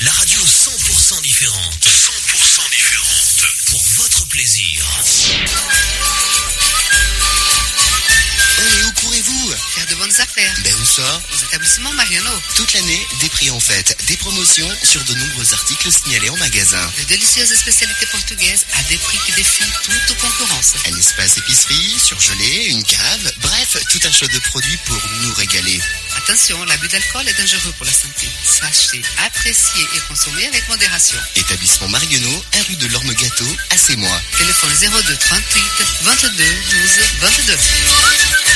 La radio 100% différente. 100% différente. Pour votre plaisir. Oh, mais où courez-vous Faire de bonnes affaires. Ben où ça Aux établissements Mariano. Toute l'année, des prix en fête, des promotions sur de nombreux articles signalés en magasin. De délicieuses spécialités portugaises à des prix qui défient toute concurrence. Un espace épicerie, surgelé, une cave, bref, tout un choix de produits pour nous régaler. Attention, l'abus d'alcool est dangereux pour la santé. Sachez apprécier et consommer avec modération. Établissement Marguenot, 1 rue de l'Orme Gâteau, à moi. Téléphone 02 38 22 12 22.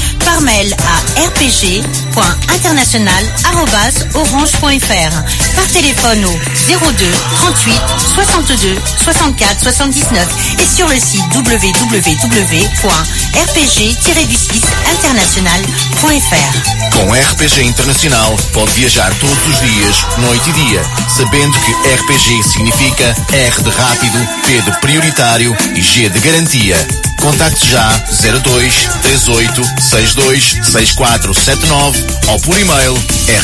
Par mail à rpg.international.orange.fr. Par téléphone au 02 38 62 64 79 et sur le site www.rpg-international.fr. Com RPG Internacional pode viajar todos os dias, noite e dia, sabendo que RPG significa R de rápido, P de prioritário e G de garantia. Contacte já 02 38 62 6479 ou por e-mail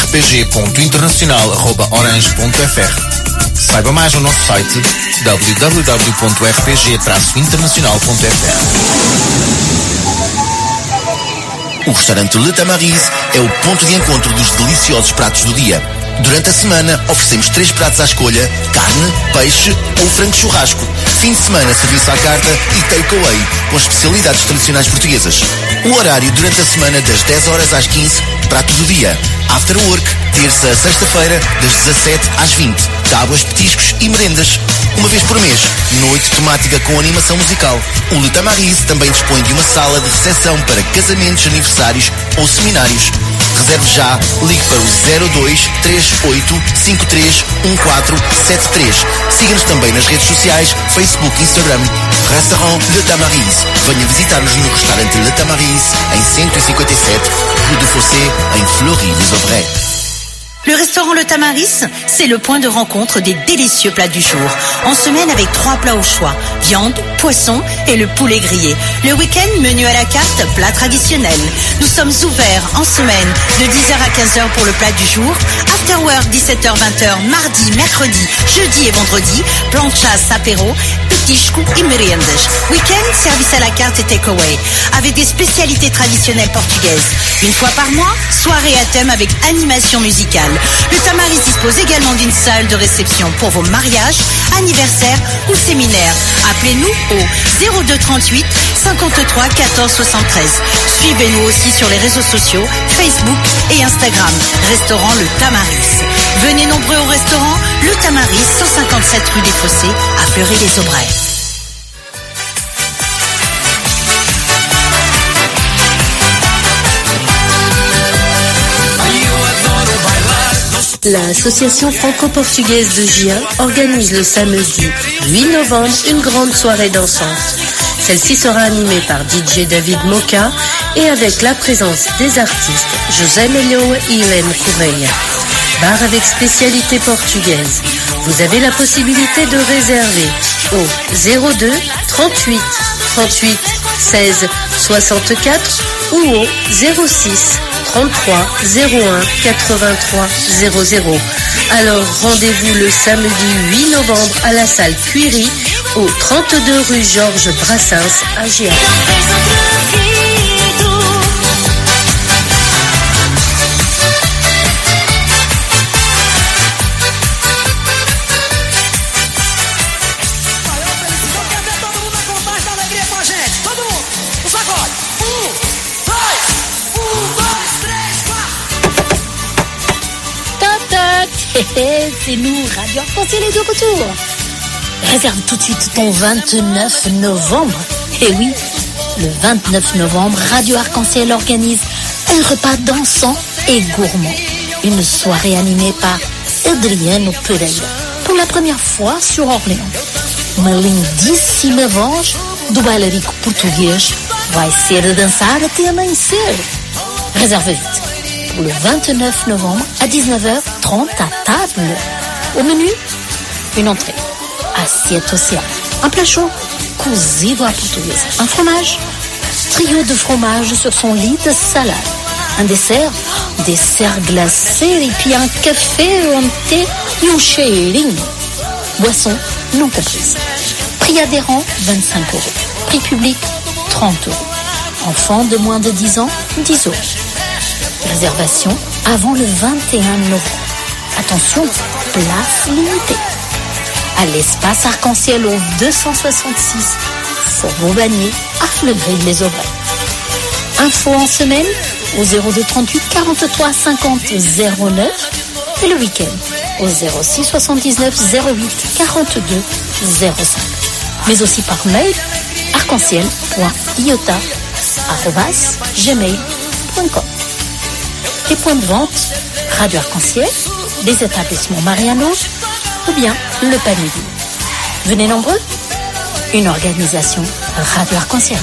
rpg.internacional.orange.fr. Saiba mais no nosso site www.rpg-internacional.fr. O restaurante Le Tamariz é o ponto de encontro dos deliciosos pratos do dia. Durante a semana oferecemos três pratos à escolha: carne, peixe ou frango churrasco. Fim de semana, serviço à carta e takeaway, com especialidades tradicionais portuguesas. O horário durante a semana das 10 horas às 15, prato do dia. After work, terça a sexta-feira, das 17 às 20. Tábuas, petiscos e merendas. Uma vez por mês, noite temática com animação musical. O Le Tamariz também dispõe de uma sala de recepção para casamentos, aniversários ou seminários. Reserve já, ligue para o 02 38 53 1473. Siga-nos também nas redes sociais, Facebook e Instagram. Restaurant Le Tamariz. Venha visitar-nos no restaurante Le Tamariz, em 157 Rue de Fossé, em Fleury-les-Aubrais. Le restaurant Le Tamaris, c'est le point de rencontre des délicieux plats du jour. En semaine avec trois plats au choix. Viande, poisson et le poulet grillé. Le week-end, menu à la carte, plat traditionnel. Nous sommes ouverts en semaine de 10h à 15h pour le plat du jour. After work, 17h-20h, mardi, mercredi, jeudi et vendredi. Plan de chasse, apéro, petisco et meriendas. Week-end, service à la carte et takeaway. Avec des spécialités traditionnelles portugaises. Une fois par mois, soirée à thème avec animation musicale. Le Tamaris dispose également d'une salle de réception pour vos mariages, anniversaires ou séminaires. Appelez-nous au 02 38 53 14 73. Suivez-nous aussi sur les réseaux sociaux, Facebook et Instagram. Restaurant Le Tamaris. Venez nombreux au restaurant Le Tamaris, 157 rue des Fossés, à Fleury-les-Aubrais. L'association franco-portugaise de Gien organise le samedi 8 novembre une grande soirée dansante. Celle-ci sera animée par DJ David Moka et avec la présence des artistes José Melio et Hélène Correia. Bar avec spécialité portugaise. Vous avez la possibilité de réserver au 02 38 38 16 64 ou au 06 33 01 83 00. Alors rendez-vous le samedi 8 novembre à la salle Cuiry au 32 rue Georges Brassens à Gien. C'est nous, Radio Arc-en-Ciel est de retour. Réserve tout de suite ton 29 novembre. Et oui, le 29 novembre, Radio Arc-en-Ciel organise un repas dansant et gourmand. une soirée animée par Adriano Pereira, pour la première fois sur Orléans. Uma lindíssima voz do bailarico português vai ser a dançar até amanhecer. Réserve vite. Pour le 29 novembre à 19h30 à table. Au menu, une entrée, assiette océan, un plat chaud, cozido à portugaise, un fromage, trio de fromage sur son lit de salade, un dessert, dessert glacé et puis un café, un thé et un. Boisson non comprise. Prix adhérent 25 euros. Prix public 30 euros. Enfants de moins de 10 ans 10 euros. Réservation avant le 21 novembre. Attention, place limitée. À l'espace arc-en-ciel au 266, Faubourg Bagné, Afflegrille les Aubrais. Info en semaine au 02 38 43 50 09 et le week-end au 06 79 08 42 05. Mais aussi par mail arc-en-ciel.iota.gmail.com Les points de vente Radio Arc-en-Ciel, les établissements Mariano ou bien le Vide. Venez nombreux Une organisation Radio Arc-en-Ciel.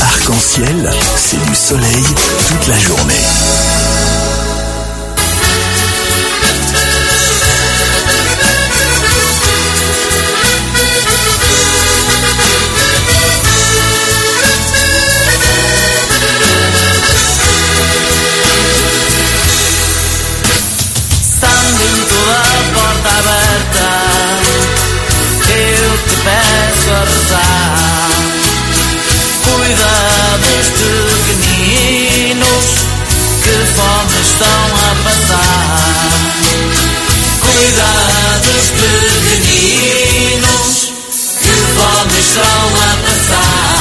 Arc-en-ciel, c'est du soleil toute la journée. Peço a. Cuida dos pequeninos que fome estão a passar. Cuida dos pequeninos que fome estão a passar.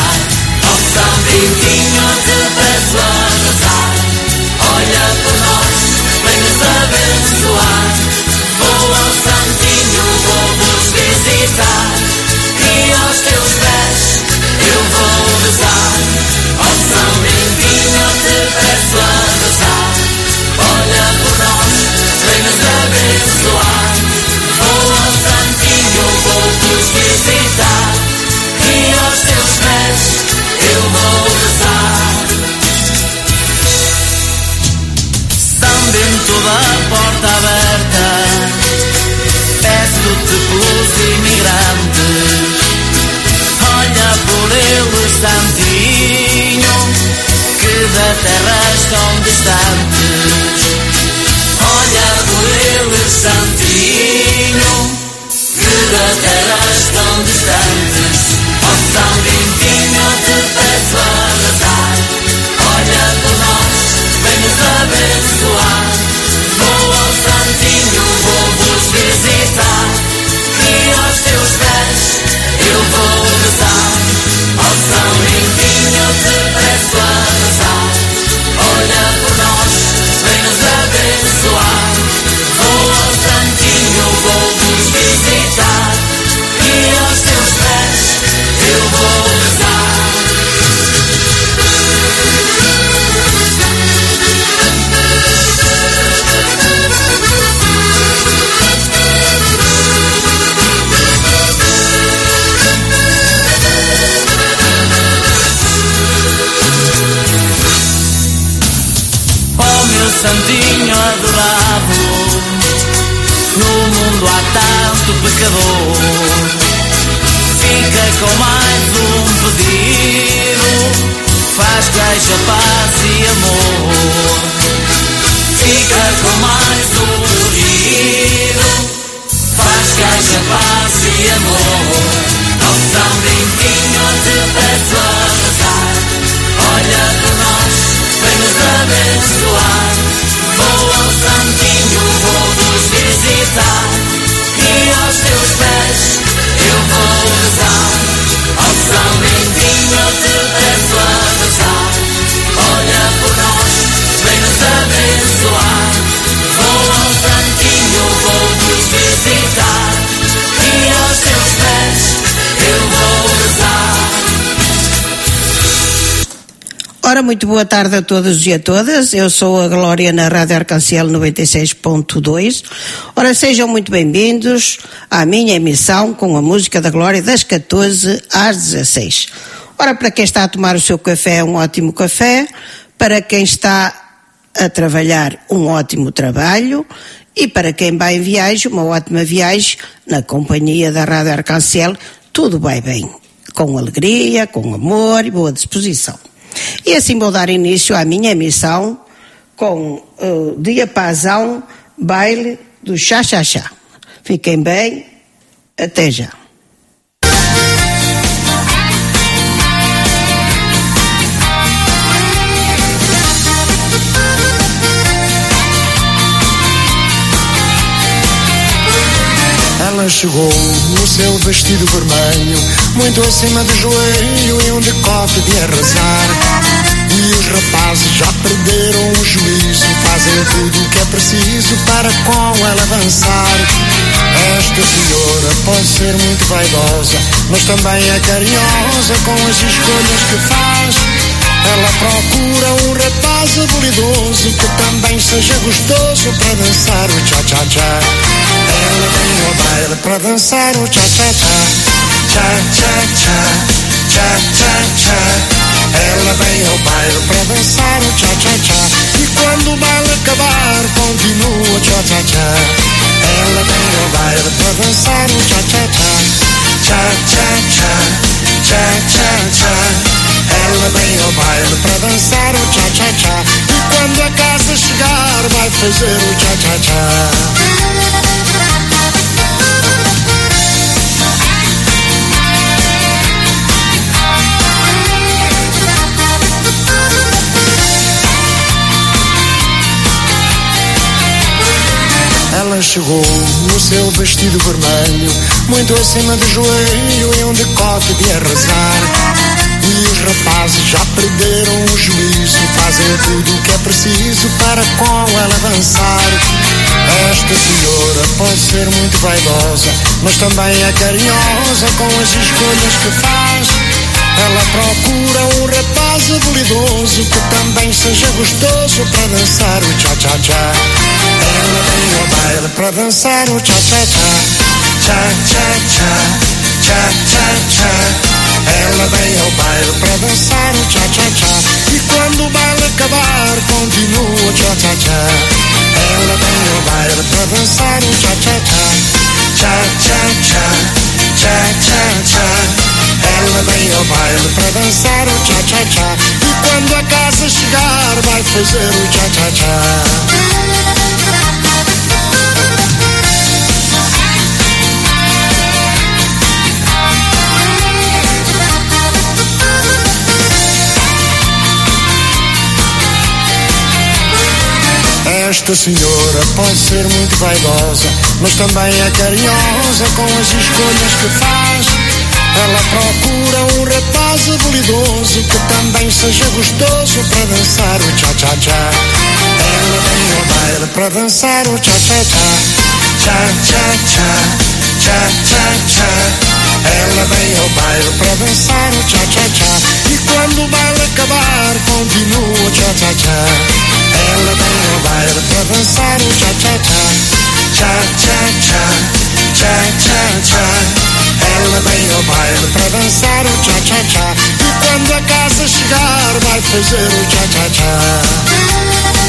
São Bentinho te peço a rezar. Olha por nós, vem nos abençoar. Vou ao Santinho, vou vos visitar. Fica com mais um pedido. Faz queixa, paz e amor. Fica com mais um pedido. Faz queixa, paz e amor. São Bentinho te peço a rezar Olha por nós, vem nos abençoar. Vou ao Santinho, vou vos visitar eu vou rezar Ó São Bentinho te Ora, muito boa tarde a todos e a todas. Eu sou a Glória na Rádio Arcanciel 96.2. Ora, sejam muito bem-vindos à minha emissão com a música da Glória das 14 às 16. Ora, para quem está a tomar o seu café, um ótimo café. Para quem está a trabalhar, um ótimo trabalho. E para quem vai em viagem, uma ótima viagem na companhia da Rádio Arcanciel. Tudo vai bem. Com alegria, com amor e boa disposição. E assim vou dar início à minha emissão com uh, diapasão baile do chá-chá-chá. Fiquem bem, até já. Ela chegou no seu vestido vermelho, muito acima do joelho e um decote de arrasar. E os rapazes já perderam o juízo, fazem tudo o que é preciso para com ela dançar. Esta senhora pode ser muito vaidosa, mas também é carinhosa com as escolhas que faz. Ela procura um rapaz habilidoso que também seja gostoso para dançar o cha-cha-cha. Ela vem ao baile para dançar o cha-cha-cha. Cha-cha-cha, cha-cha-cha. Ela vem ao baile para dançar o cha-cha-cha. E quando o baile acabar, continua o cha-cha-cha. Ela vem ao baile para dançar o cha-cha-cha. Cha-cha-cha, cha-cha-cha. Ela vem ao baile para dançar o cha-cha-cha. E quando a casa chegar, vai fazer o cha-cha-cha. Ela chegou no seu vestido vermelho, muito acima do joelho e um decote de arrasar. E os rapazes já perderam o juízo, fazem tudo o que é preciso para com ela dançar. Esta senhora pode ser muito vaidosa, mas também é carinhosa com as escolhas que faz. Ela procura um rapaz habilidoso que também seja gostoso para dançar o cha-cha-cha. Ela vem ao baile para dançar o cha-cha-cha. Cha-cha-cha, cha-cha-cha. Ela vem ao baile para dançar o cha-cha-cha. E quando o baile acabar, continua o cha-cha-cha. Ela vem ao baile para dançar o cha-cha-cha. Cha-cha-cha, cha-cha-cha. Ela vem ao baile para dançar o cha-cha-cha. E quando a casa chegar, vai fazer o cha-cha-cha. Esta senhora pode ser muito vaidosa, mas também é carinhosa com as escolhas que faz. Ela procura um rapaz habilidoso que também seja gostoso para dançar o cha-cha-cha. Ela vem ao baile para dançar o cha-cha-cha. Cha-cha-cha, cha-cha-cha. Ela vem ao baile para dançar o cha-cha-cha. E quando o baile acabar, continua o cha-cha-cha. Ela vem ao baile para dançar o cha-cha-cha. Cha-cha-cha, cha-cha-cha. Ela vem ao baile para dançar o cha-cha-cha. E quando a casa chegar, vai fazer o cha-cha-cha.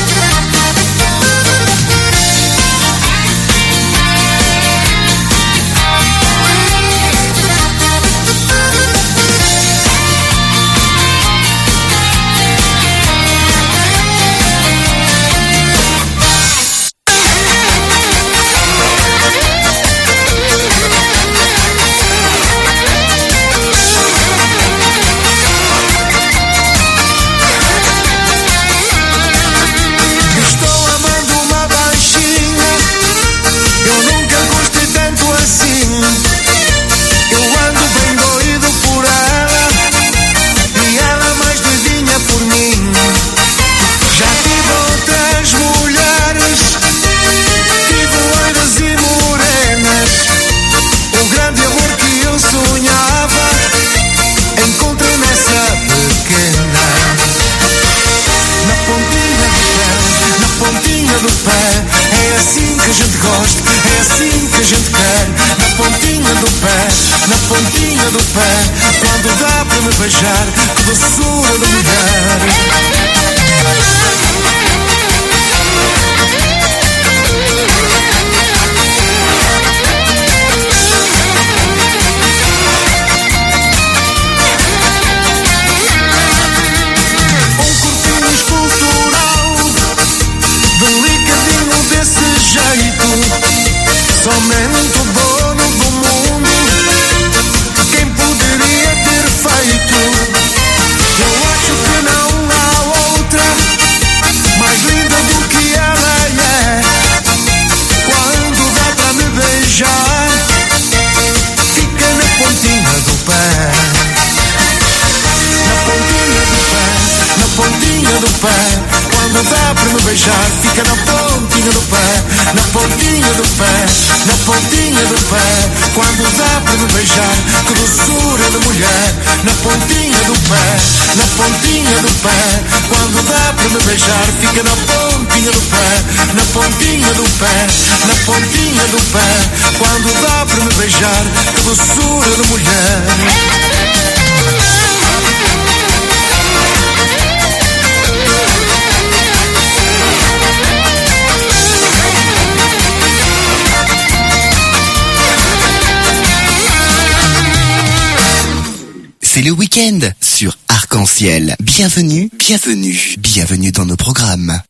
Do pé, quando dá para me beijar, que doçura de mulher. Pontinha do pé. Quando dá pra me beijar, que doçura de mulher. Na pontinha do pé, na pontinha do pé. Quando dá pra me beijar, fica na pontinha do pé. Na pontinha do pé, na pontinha do pé. Quando dá pra me beijar, que doçura de mulher. Le week-end sur Arc-en-Ciel. Bienvenue, bienvenue, bienvenue dans nos programmes.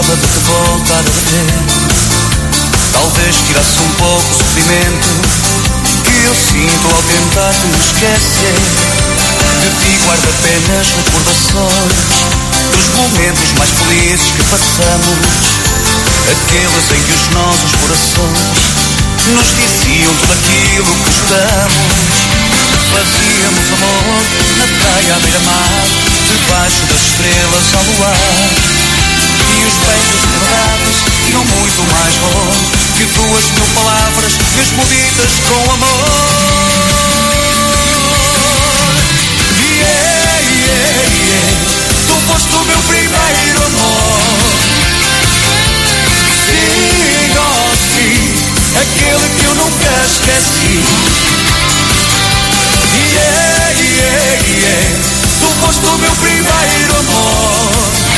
Gostava de te voltar a ver. Talvez tirasse um pouco o sofrimento que eu sinto ao tentar te esquecer. De ti guardo apenas recordações dos momentos mais felizes que passamos. Aqueles em que os nossos corações nos diziam tudo aquilo que estamos. Fazíamos amor na praia à beira-mar, debaixo das estrelas ao luar. E os beijos guardados tinham muito mais valor que duas mil palavras, mesmo ditas com amor. Yeah, yeah, yeah, tu foste o meu primeiro amor. Sim, oh aquele que eu nunca esqueci. Yeah, yeah, yeah. Tu foste o meu primeiro amor.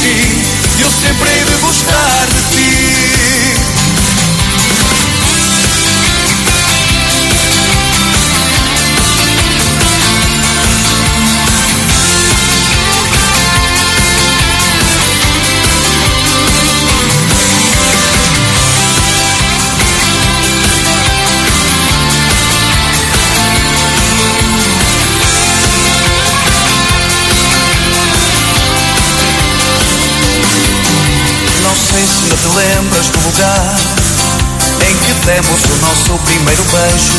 Sim, eu sempre hei de gostar de ti. Lembras do lugar em que demos o nosso primeiro beijo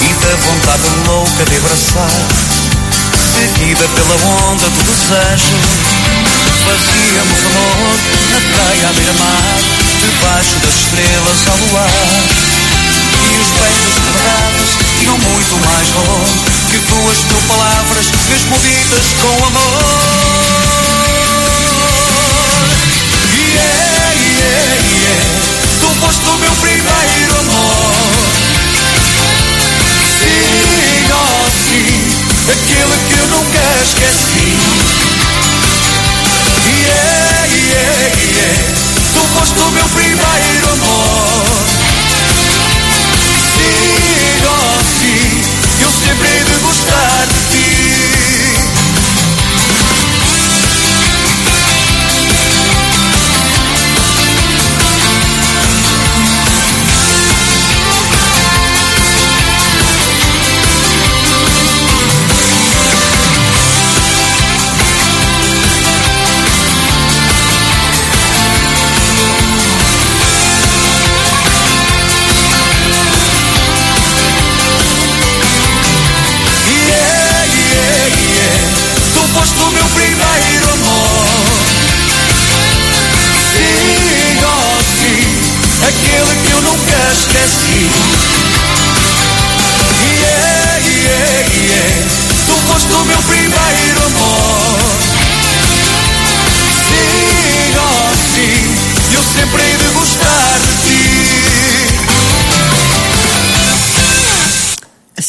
e da vontade louca de abraçar, seguida pela onda do desejo. Fazíamos amor na praia à beira-mar, debaixo das estrelas ao luar. E os beijos quebrados tinham muito mais valor que duas mil palavras, mesmo com amor. Yeah, Tu foste o meu primeiro amor. Sim, oh sim, aquele que eu nunca esqueci. Yeah, yeah, yeah. Tu foste o meu primeiro amor. Sim, oh sim, eu sempre hei de gostar de ti.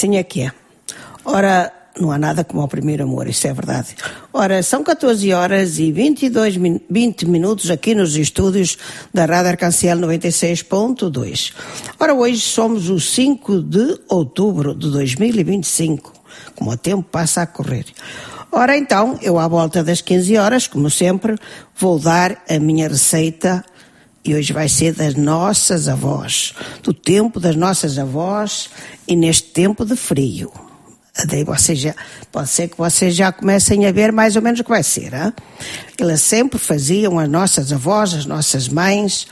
Assim é que é. Ora, não há nada como o primeiro amor, isso é verdade. Ora, são 14 horas e 22 min 20 minutos aqui nos estúdios da Rádio Arcanciel 96.2. Ora, hoje somos o 5 de outubro de 2025, como o tempo passa a correr. Ora, então, eu à volta das 15 horas, como sempre, vou dar a minha receita e hoje vai ser das nossas avós, do tempo das nossas avós e neste tempo de frio. Daí vocês já, pode ser que vocês já comecem a ver mais ou menos o que vai ser. Hein? Elas sempre faziam, as nossas avós, as nossas mães,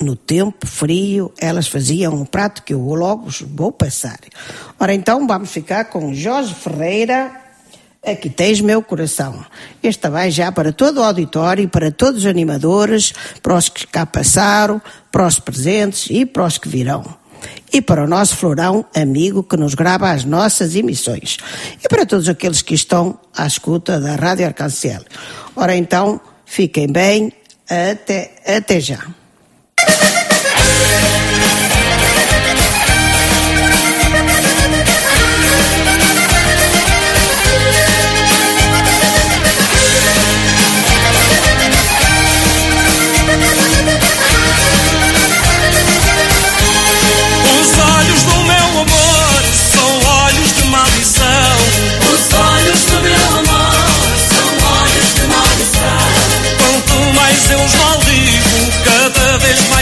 no tempo frio, elas faziam um prato que eu logo vou passar. Ora, então vamos ficar com Jorge Ferreira. Aqui tens meu coração. Esta vai já para todo o auditório, para todos os animadores, para os que cá passaram, para os presentes e para os que virão. E para o nosso florão amigo que nos grava as nossas emissões. E para todos aqueles que estão à escuta da Rádio Arcancel. Ora então, fiquem bem, até, até já.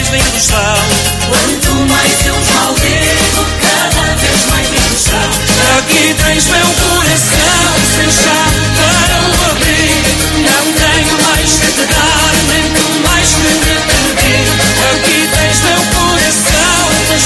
Mais lindos são. Quanto mais eu os maldigo, cada vez mais lindos são. Aqui tens meu coração sem chave para o abrir. Não tenho mais que te dar, nem tu mais que me pedir. Aqui tens meu coração, mas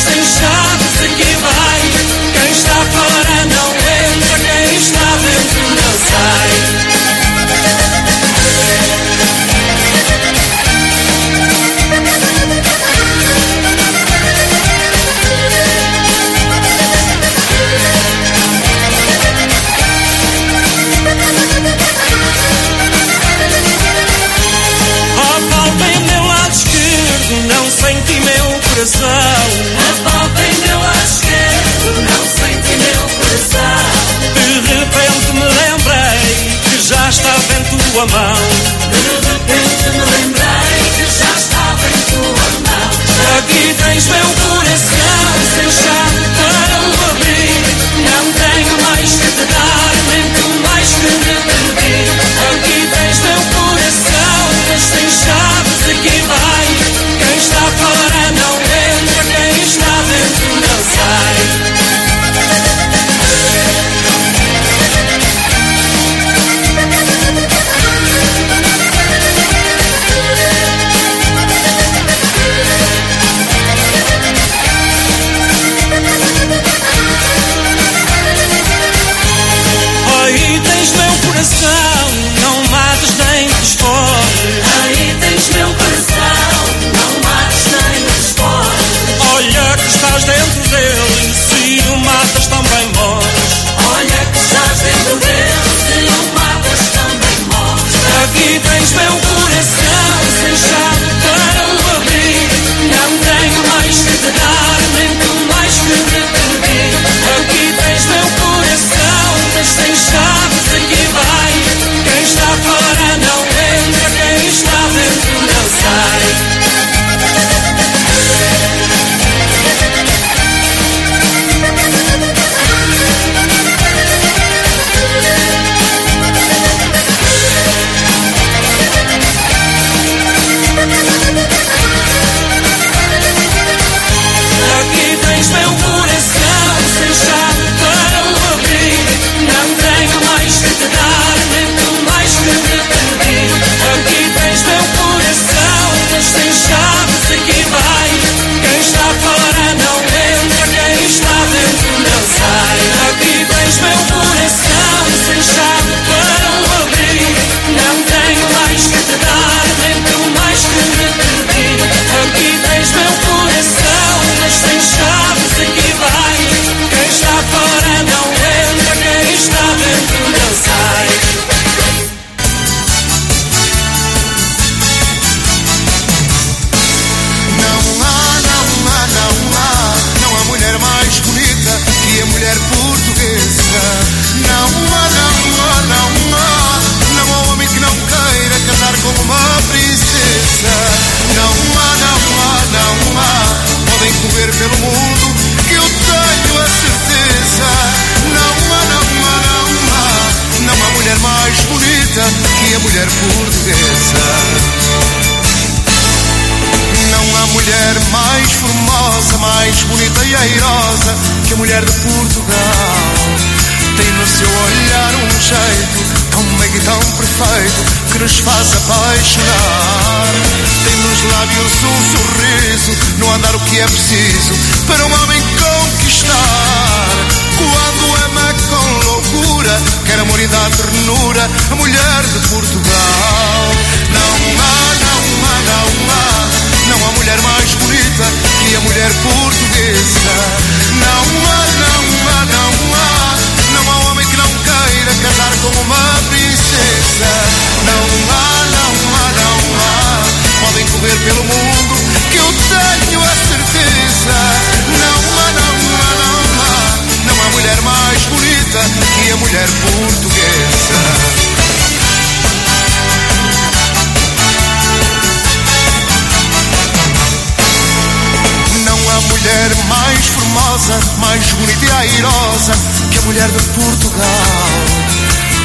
que a mulher de Portugal.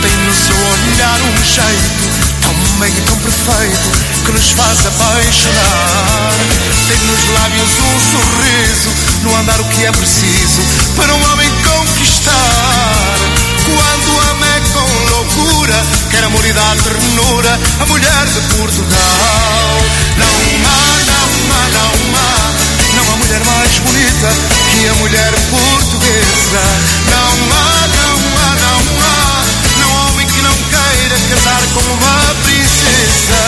Tem no seu olhar um jeito tão meio e tão perfeito que nos faz apaixonar. Tem nos lábios um sorriso, no andar o que é preciso para um homem conquistar. Quando ama é com loucura, quer amor e dá ternura, a mulher de Portugal. Não há, não há, não há mulher mais bonita que a mulher portuguesa. Não há, não há, não há, não há homem que não queira casar com uma princesa.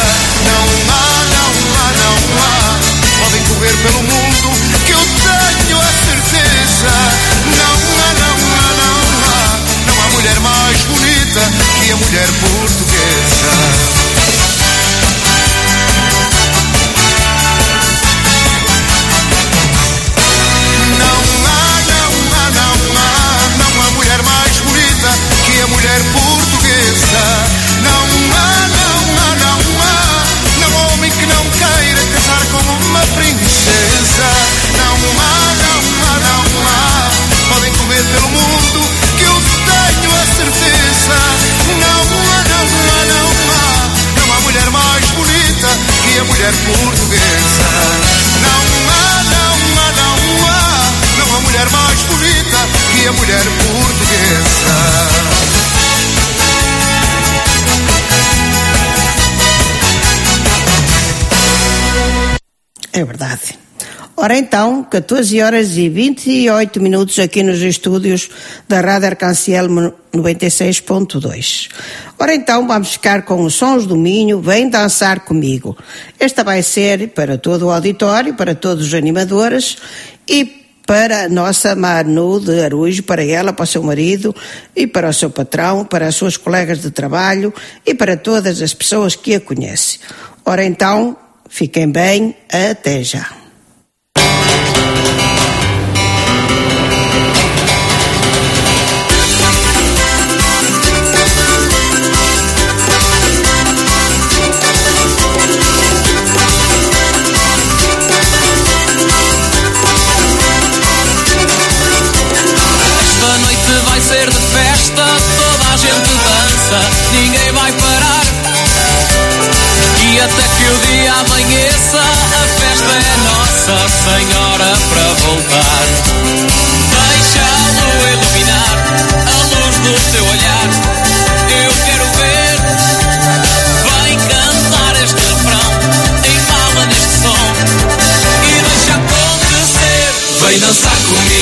Não há, não há, não há, podem correr pelo mundo que eu tenho a certeza. Não há, não há, não há, não há mulher mais bonita que a mulher portuguesa. Bonita que a mulher portuguesa. Não há, não há, não há, não há mulher mais bonita que a mulher portuguesa. É verdade. Ora então, 14 horas e 28 minutos aqui nos estúdios da Rádio Arcanciel 96.2. Ora então, vamos ficar com os sons do Minho, vem dançar comigo. Esta vai ser para todo o auditório, para todos os animadores e para a nossa Manu de Arujo, para ela, para o seu marido e para o seu patrão, para as suas colegas de trabalho e para todas as pessoas que a conhecem. Ora então, fiquem bem, até já. Que o dia amanheça, a festa é nossa, sem hora para voltar. Deixa a iluminar a luz do teu olhar. Eu quero ver, vem cantar este refrão, embala neste som e deixa acontecer. Vem dançar comigo,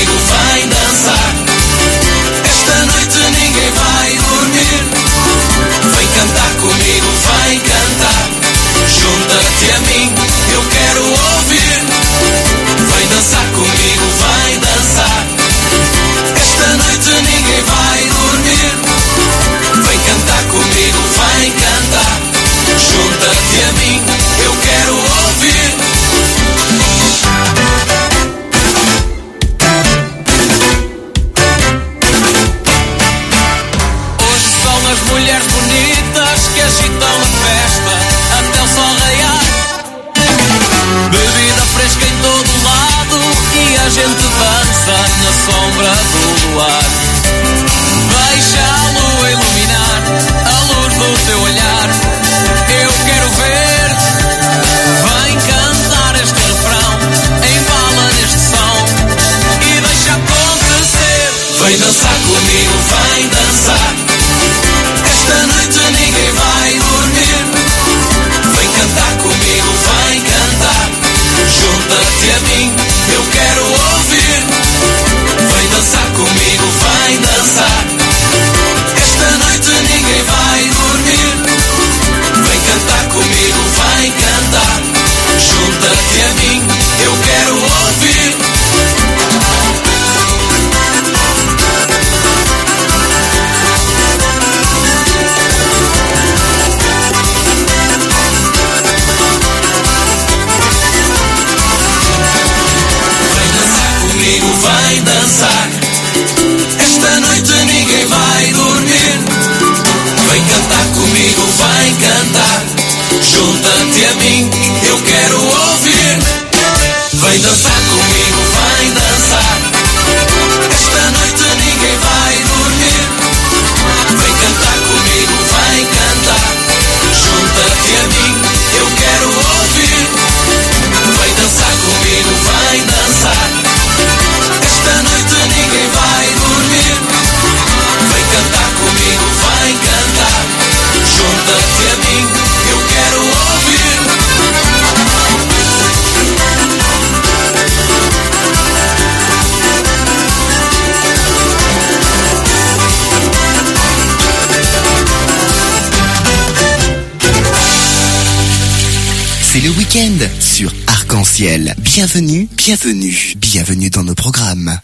Bienvenue, bienvenue, bienvenue dans nos programmes.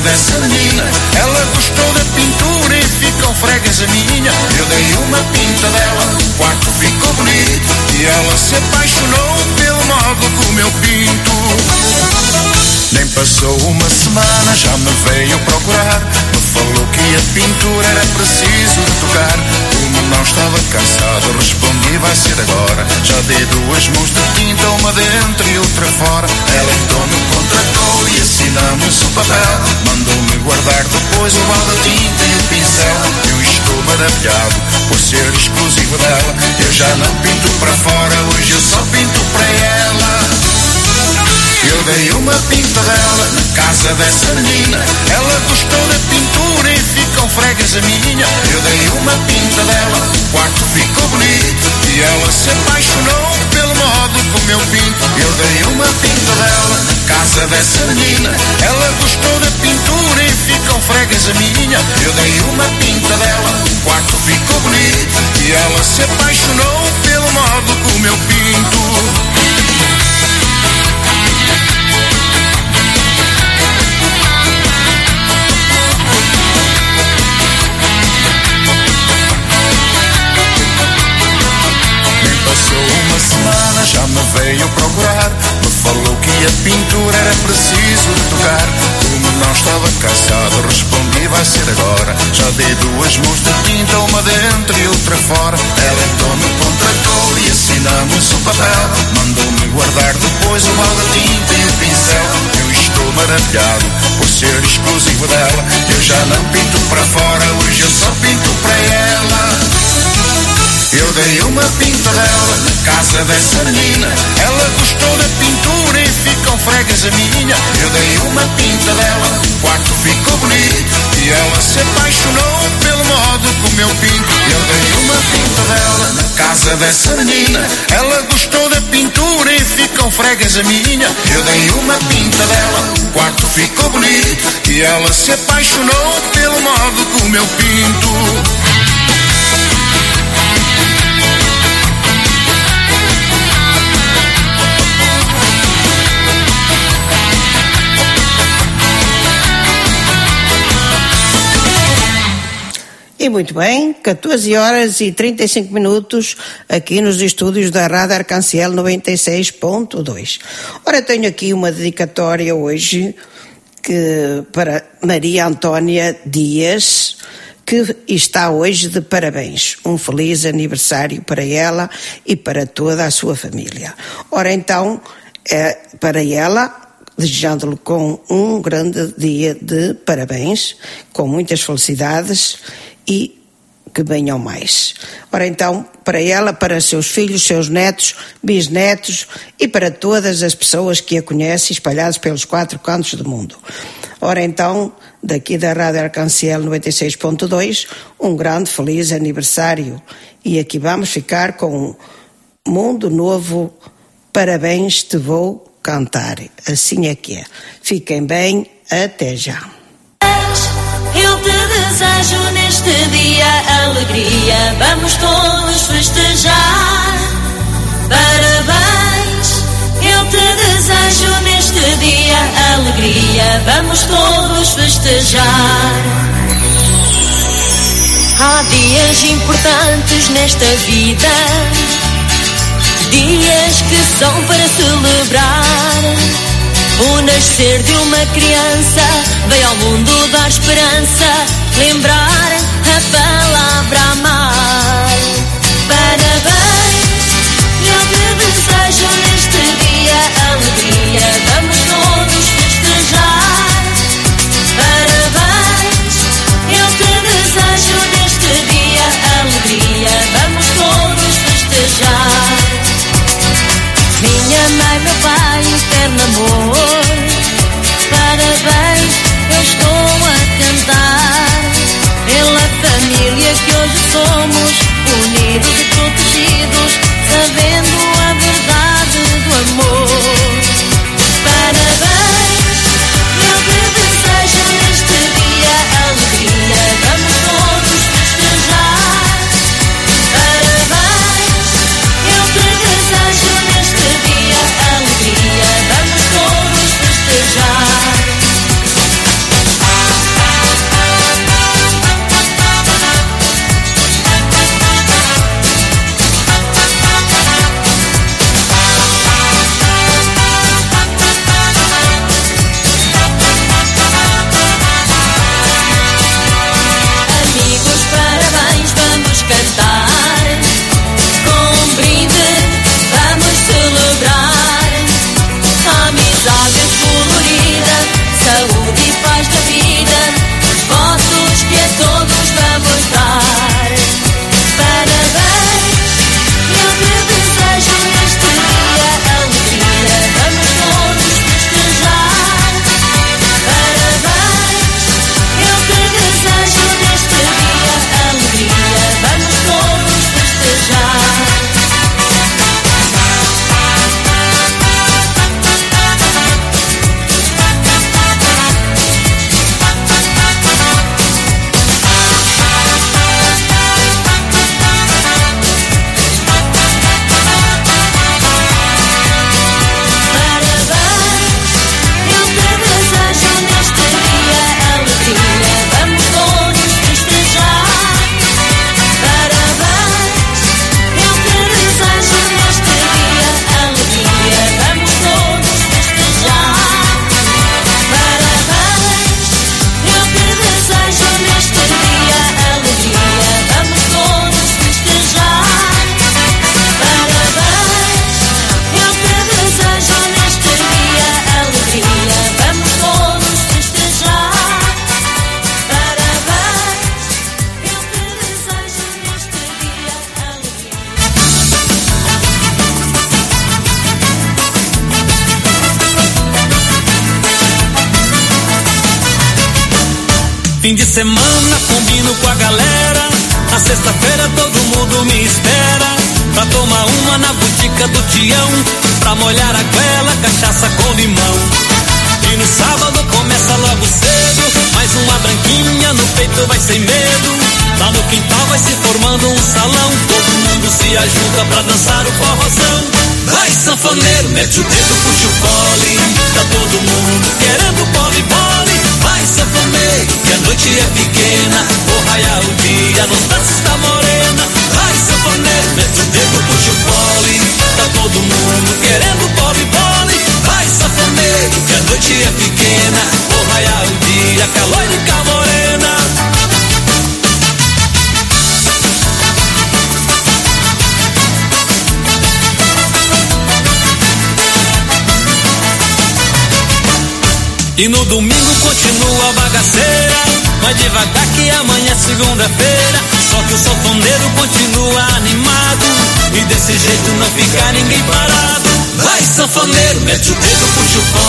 Dessa menina Ela gostou da pintura e ficou freguesa minha Eu dei uma pintadela, o quarto ficou bonito E ela se apaixonou pelo modo como eu pinto. Nem passou uma semana, já me veio procurar falou que a pintura era preciso tocar. Como não estava cansado, respondi vai ser agora. Já dei duas mãos de tinta, uma dentro e outra fora. Ela então me contratou e assinamos o papel. Mandou-me guardar depois o balde de tinta e o pincel. Eu estou maravilhado por ser exclusivo dela. Eu já não pinto para fora, hoje eu só pinto para ela eu dei uma pintadela na casa dessa menina. Ela gostou da pintura e ficou freguesa minha. Eu dei uma pintadela, o quarto ficou bonito. E ela se apaixonou pelo modo como eu pinto Eu dei uma pintadela na casa dessa menina. Ela gostou da pintura e ficou freguesa minha. Eu dei uma pintadela, o quarto ficou bonito. E ela se apaixonou pelo modo como eu pinto semana, já me veio procurar. Me falou que a pintura era preciso tocar. Como não estava cansado, respondi vai ser agora. Já dei duas mãos de tinta, uma dentro e outra fora. Ela então me contratou e assinamos o papel. Mandou-me guardar depois o balde de tinta e o pincel. Eu estou maravilhado por ser exclusivo dela. Eu já não pinto para fora, hoje eu só pinto para ela eu dei uma pintadela na casa dessa menina Ela gostou da pintura e ficou freguesa minha Eu dei uma pintadela, o quarto ficou bonito E ela se apaixonou pelo modo como eu pinto Eu dei uma pintadela na casa dessa menina Ela gostou da pintura e ficou a minha. Eu dei uma pinta dela, o quarto ficou bonito. E ela se apaixonou pelo modo como eu pinto. E muito bem, 14 horas e 35 minutos aqui nos estúdios da Rádio Arcanciel 96.2. Ora, tenho aqui uma dedicatória hoje que, para Maria Antônia Dias, que está hoje de parabéns. Um feliz aniversário para ela e para toda a sua família. Ora, então, é para ela, desejando-lhe com um grande dia de parabéns, com muitas felicidades e que venham mais. Ora então, para ela, para seus filhos, seus netos, bisnetos e para todas as pessoas que a conhecem espalhadas pelos quatro cantos do mundo. Ora então, daqui da Rádio Arcanciel 96.2, um grande feliz aniversário. E aqui vamos ficar com Mundo Novo, parabéns, te vou cantar. Assim é que é. Fiquem bem, até já. Neste dia alegria, vamos todos festejar. Parabéns, eu te desejo neste dia alegria, vamos todos festejar. Há dias importantes nesta vida, dias que são para celebrar. O nascer de uma criança veio ao mundo dar esperança, lembrar palavra amar. Parabéns, eu te desejo neste dia alegria, vamos todos festejar. Parabéns, eu te desejo neste dia alegria, vamos todos festejar. Minha mãe, meu pai, eterno amor. Parabéns, eu estou a cantar. Família que hoje somos, unidos e protegidos, sabendo galera. Na sexta-feira todo mundo me espera. Pra tomar uma na botica do Tião. Pra molhar a goela, cachaça com limão. E no sábado começa logo cedo. Mais uma branquinha no peito vai sem medo. Lá no quintal vai se formando um salão. Todo mundo se ajuda pra dançar o forrozão. Vai sanfoneiro, mete o dedo, puxa o fole. Tá todo mundo querendo pole-pole. Vai sanfoneiro, que a noite é pequena nos braços da morena. Vai sanfoneiro, mete o dedo, puxa o fole Tá todo mundo querendo pole-pole Vai sanfoneiro, que a noite é pequena. Vou raiar o dia, calor e camorena E no domingo continua a bagaceira Vai devagar que amanhã é segunda-feira. Só que o sanfoneiro continua animado. E desse jeito não fica ninguém parado. Vai sanfoneiro, mete o dedo, puxa o pole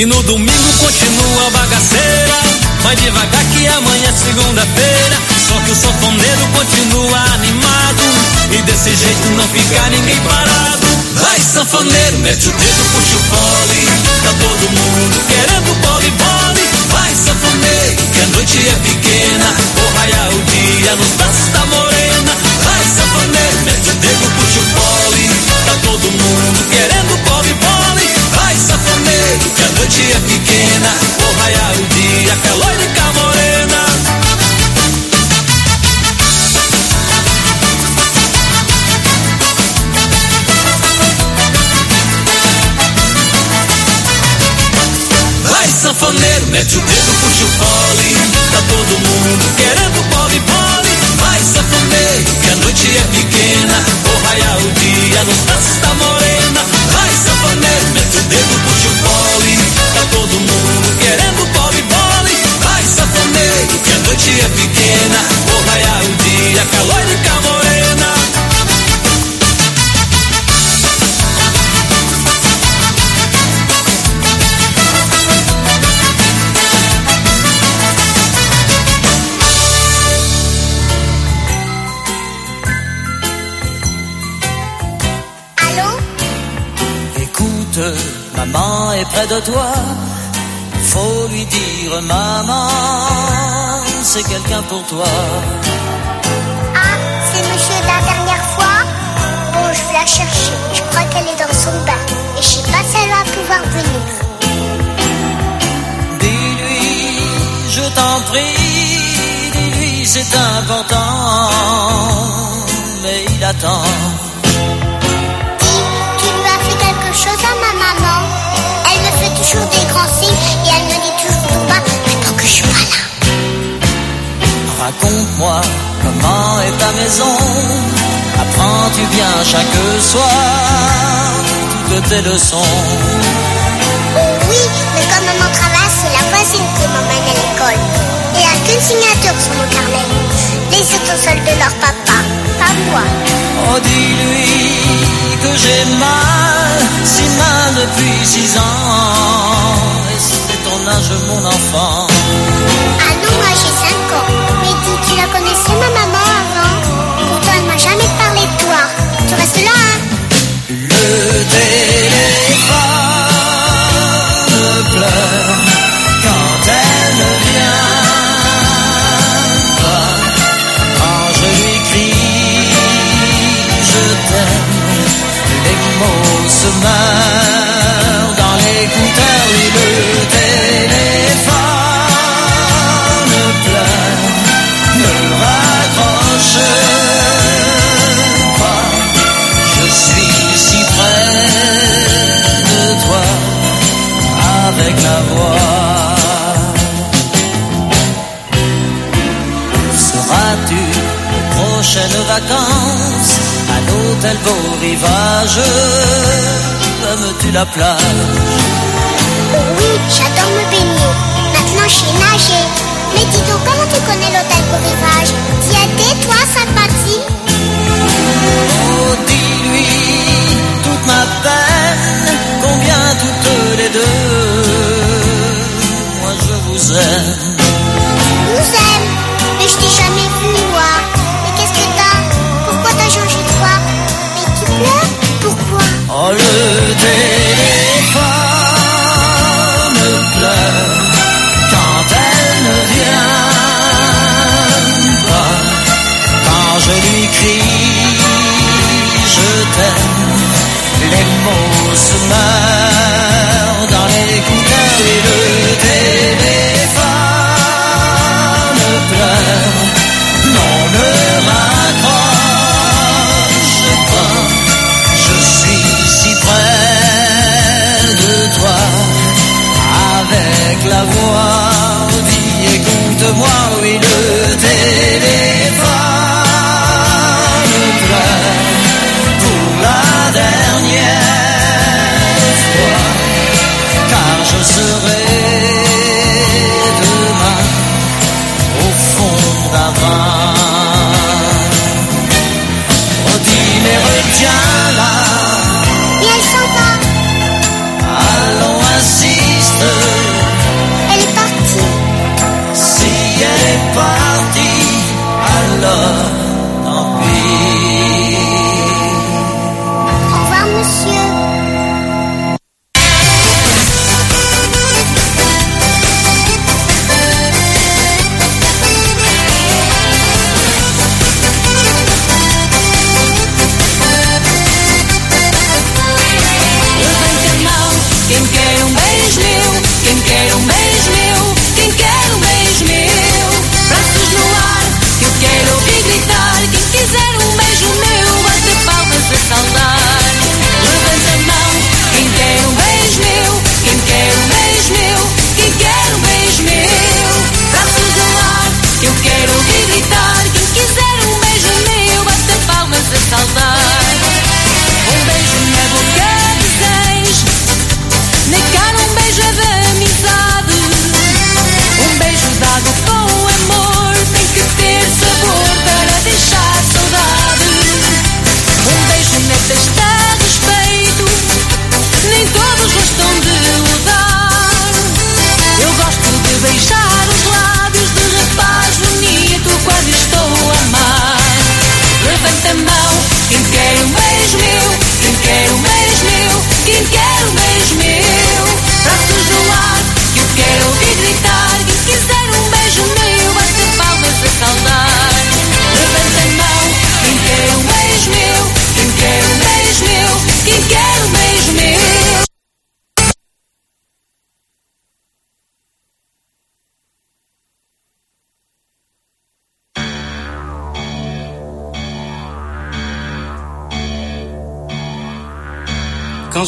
E no domingo continua a bagaceira Vai devagar que amanhã é segunda-feira. Só que o sanfoneiro continua animado E desse jeito não fica ninguém parado. Vai sanfoneiro, mete o dedo, puxa o fole. Tá todo mundo querendo pole-pole Vai sanfoneiro, que a noite é pequena. Vou raiar o dia nos braços da morena. Vai sanfoneiro, mete o dedo, puxa o fole. Tá todo mundo querendo Vai sanfoneiro, que a noite é pequena Vou raiar o dia, calor de camorena Vai sanfoneiro, mete o dedo, puxa o fole. Tá todo mundo querendo pole-pole Vai sanfoneiro, que a noite é pequena Vou raiar o dia nos braços da morena Vai sanfoneiro, mete dedo, puxa o fole Tá todo mundo querendo pole-pole Vai sanfoneiro, que a noite é pequena. Vou raiar o dia, calor de camorena près de toi. Faut lui dire, maman, c'est quelqu'un pour toi. Ah, c'est monsieur de la dernière fois Bon, je vais la chercher. Je crois qu'elle est dans son bain. Et je sais pas si elle va pouvoir venir. Dis-lui, je t'en prie, dis-lui, c'est important. Mais il attend. Toujours des grands signes et elle me dit toujours tout bas que je suis pas là. Raconte-moi comment est ta maison. Apprends-tu bien chaque soir toutes tes leçons? Oui, mais comme maman travaille, c'est la voisine qui m'emmène à l'école. N'y a qu'une signature sur mon carnet. Les autres sont celles de leur papa, pas moi. Oh, dis-lui que j'ai mal, si mal depuis six ans. Et c'est ton âge, mon enfant. Ah non, moi j'ai 5 ans. Mais dis, tu la connaissais ma maman avant? Pourtant elle m'a jamais parlé de toi. Tu restes là, hein? Le téléphone se meurt dans l'écouteur et le téléphone pleure, Ne raccroche pas. Je suis si près de toi avec la l'hôtel Beau Rivage. Aimes-tu la plage? Oui, j'adore me baigner. Maintenant, je sais nager. Mais dis donc, comment tu connais l'hôtel Beau Rivage? T'y étais, toi, Salpati Oh, se meurent dans l'écouteur et le téléphone pleure. Non, ne raccroche pas. Je suis si près de toi avec la voix. Dis, écoute-moi, oui, le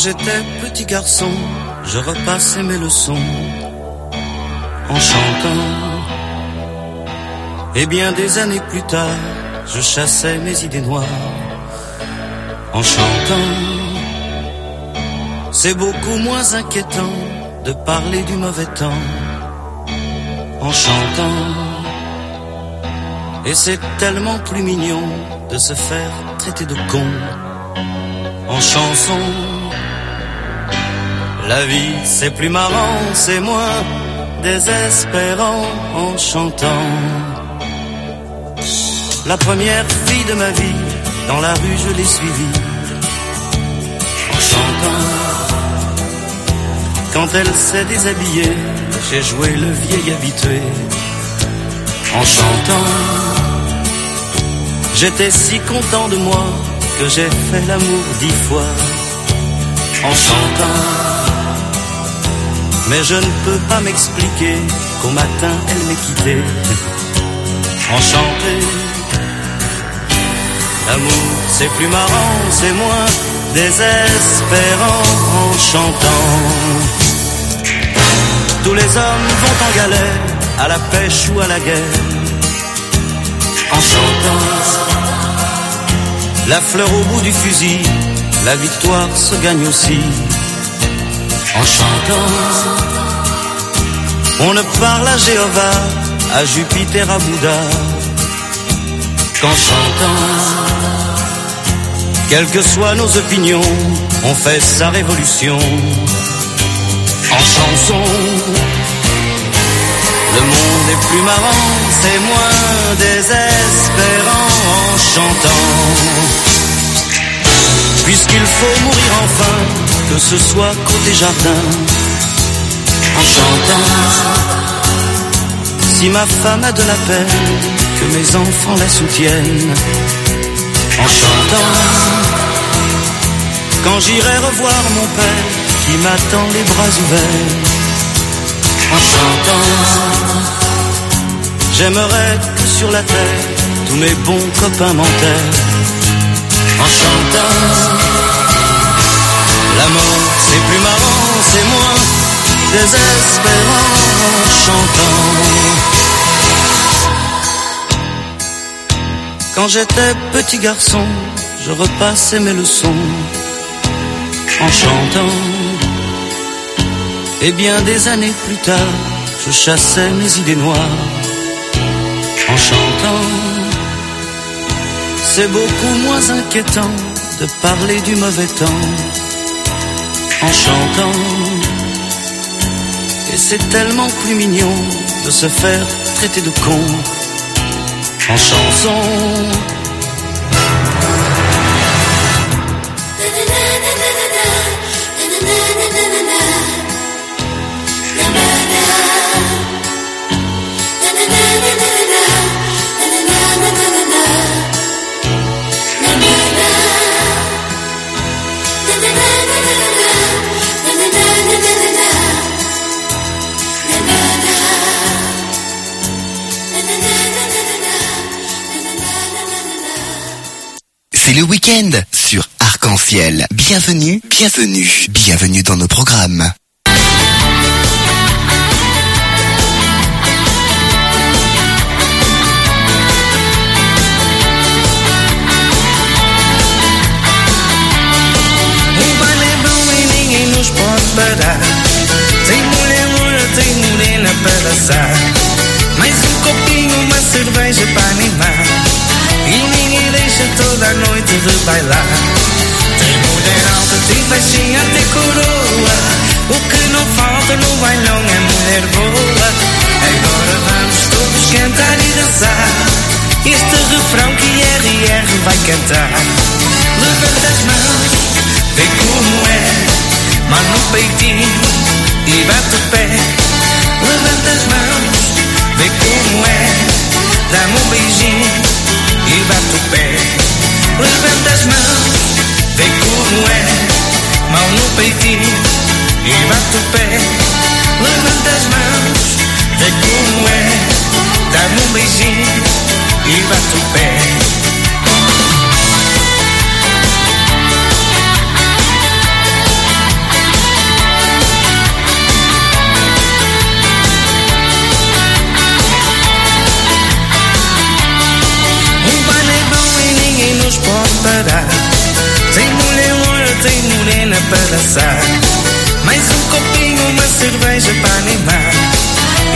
j'étais petit garçon, je repassais mes leçons en chantant. Et bien des années plus tard, je chassais mes idées noires en chantant. C'est beaucoup moins inquiétant de parler du mauvais temps en chantant. Et c'est tellement plus mignon de se faire traiter de con en chanson. La vie c'est plus marrant, c'est moins désespérant en chantant. La première fille de ma vie, dans la rue je l'ai suivie en chantant. Quand elle s'est déshabillée, j'ai joué le vieil habitué en chantant. J'étais si content de moi que j'ai fait l'amour dix fois en chantant. Mais je ne peux pas m'expliquer qu'au matin elle m'ait quitté enchanté. L'amour c'est plus marrant, c'est moins désespérant en chantant. Tous les hommes vont en galère, à la pêche ou à la guerre, en chantant. la fleur au bout du fusil, la victoire se gagne aussi en chantant. On ne parle à Jéhovah, à Jupiter, à Bouddha, qu'en chantant. Quelles que soient nos opinions, on fait sa révolution en chanson. Le monde est plus marrant, c'est moins désespérant en chantant. Puisqu'il faut mourir enfin, que ce soit côté jardin, en chantant. Si ma femme a de la peine, que mes enfants la soutiennent, en chantant. Quand j'irai revoir mon père, qui m'attend les bras ouverts, en chantant. J'aimerais que sur la terre, tous mes bons copains m'enterrent, en chantant. C'est plus marrant, c'est moins désespérant en chantant. Quand j'étais petit garçon, je repassais mes leçons en chantant. Et bien des années plus tard, je chassais mes idées noires en chantant. C'est beaucoup moins inquiétant de parler du mauvais temps en chantant. Et c'est tellement plus mignon de se faire traiter de con en chanson. Week-end sur Arc-en-Ciel. Bienvenue, bienvenue, bienvenue dans nos programmes. Um baile é bom e ninguém nos pode parar. Tem mulher loura, tem morena para dançar. Mais um copinho, uma cerveja para animar. E deixa toda a noite de bailar. Tem mulher alta, tem baixinha, tem coroa. O que não falta no bailão é mulher boa. Agora vamos todos cantar e dançar. Este refrão que RR vai cantar. Levanta as mãos, vê como é. Mão no peitinho e bate o pé. Levanta as mãos, vê como é. Dá-me um beijinho bate o pé. Levanta as mãos, vê como é. Mão no peitinho e bate o pé. Levanta as mãos, vê como é. Dá-me um beijinho e bate o pé. Para dançar. Mais um copinho, uma cerveja para animar.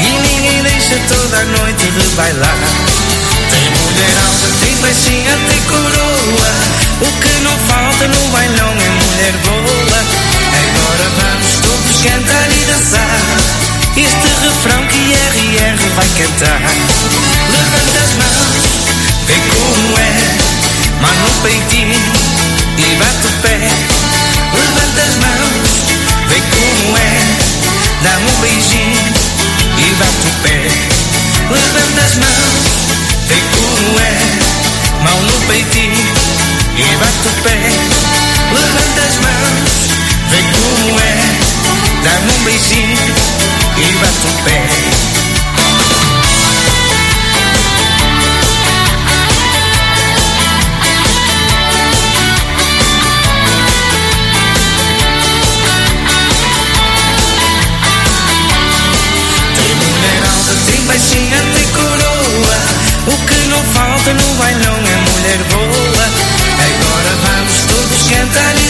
E ninguém deixa toda a noite de bailar. Tem mulher alta, tem baixinha, tem coroa. O que não falta no bailão é mulher boa. Agora vamos todos cantar e dançar. Este refrão que RR vai cantar. Levanta as mãos, vê como é. Mão no peitinho e bate o pé. Vê como é. Dá-me um beijinho e bate o pé. Levanta as mãos, vê como é. Mão no peitinho e bate o pé. Levanta as mãos, vê como é. Dá-me um beijinho e bate o pé.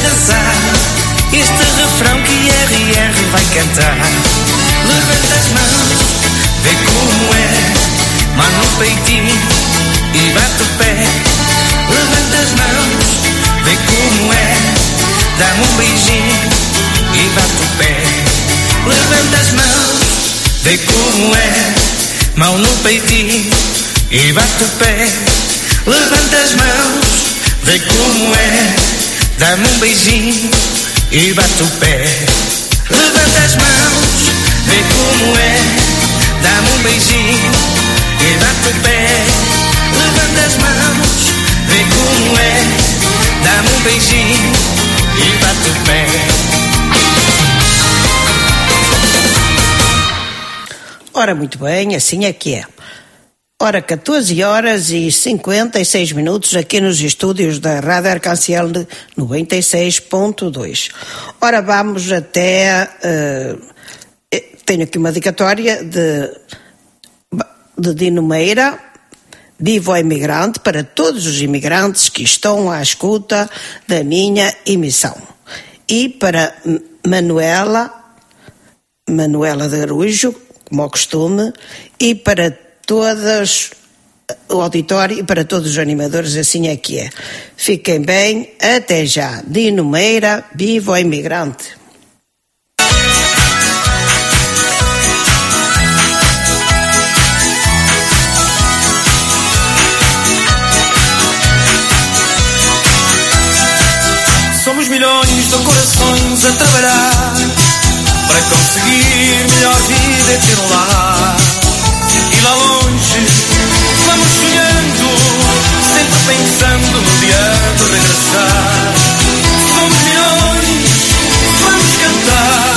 Este refrão que RR vai cantar. Levanta as mãos, vê como é. Mão no peitinho e bate o pé. Levanta as mãos, vê como é. Dá-me um beijinho e bate o pé. Levanta as mãos, vê como é. Mão no peitinho e bate o pé. Levanta as mãos, vê como é. Dá-me um beijinho e bate o pé. Levanta as mãos, vê como é. Dá-me um beijinho e bate o pé. Levanta as mãos, vê como é. Dá-me um beijinho e bate o pé. Ora, muito bem, assim é que é. Ora, 14 horas e 56 minutos aqui nos estúdios da Rádio Arcanciel 96.2. Ora, vamos até. Uh, tenho aqui uma dedicatória de, de Dino Meira, Vivo ao Imigrante, para todos os imigrantes que estão à escuta da minha emissão. E para Manuela, Manuela de Arujo, como ao costume, e para todas o auditório e para todos os animadores, assim é que é. Fiquem bem, até já. Dino Meira, vivo ao imigrante. Somos milhões de corações a trabalhar para conseguir melhor vida e ter um lar. Sonhando, sempre pensando no dia de regressar. Somos milhões, vamos cantar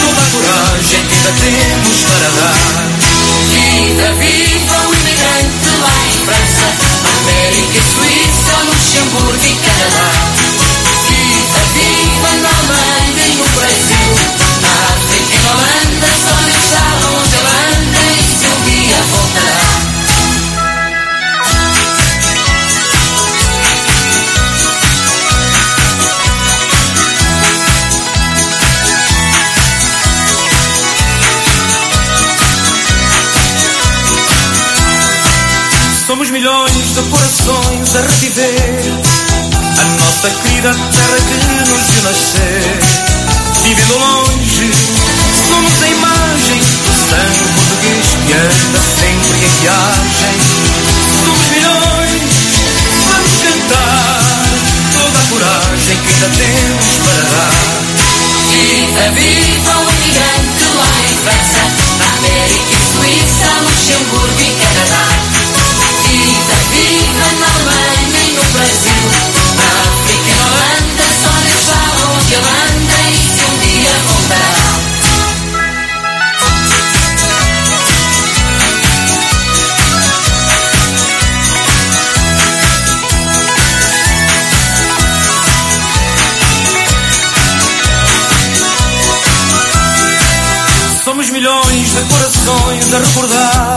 toda a coragem que ainda temos para dar. Vida viva o imigrante lá em França, América Suíça, Luxemburgo e Canadá. Vida viva na corações a reviver a nossa querida terra que nos viu nascer. Vivendo longe, somos a imagem do sangue português que anda sempre em viagem. Somos milhões, vamos cantar toda a coragem que ainda temos para dar. Viva, viva o imigrante lá em França, América Suíça, Luxemburgo e Canadá. Viva, na Alemanha e no Brasil, na África e na Holanda, só deixaram a Zelândia e se um dia voltará. Somos milhões de corações a recordar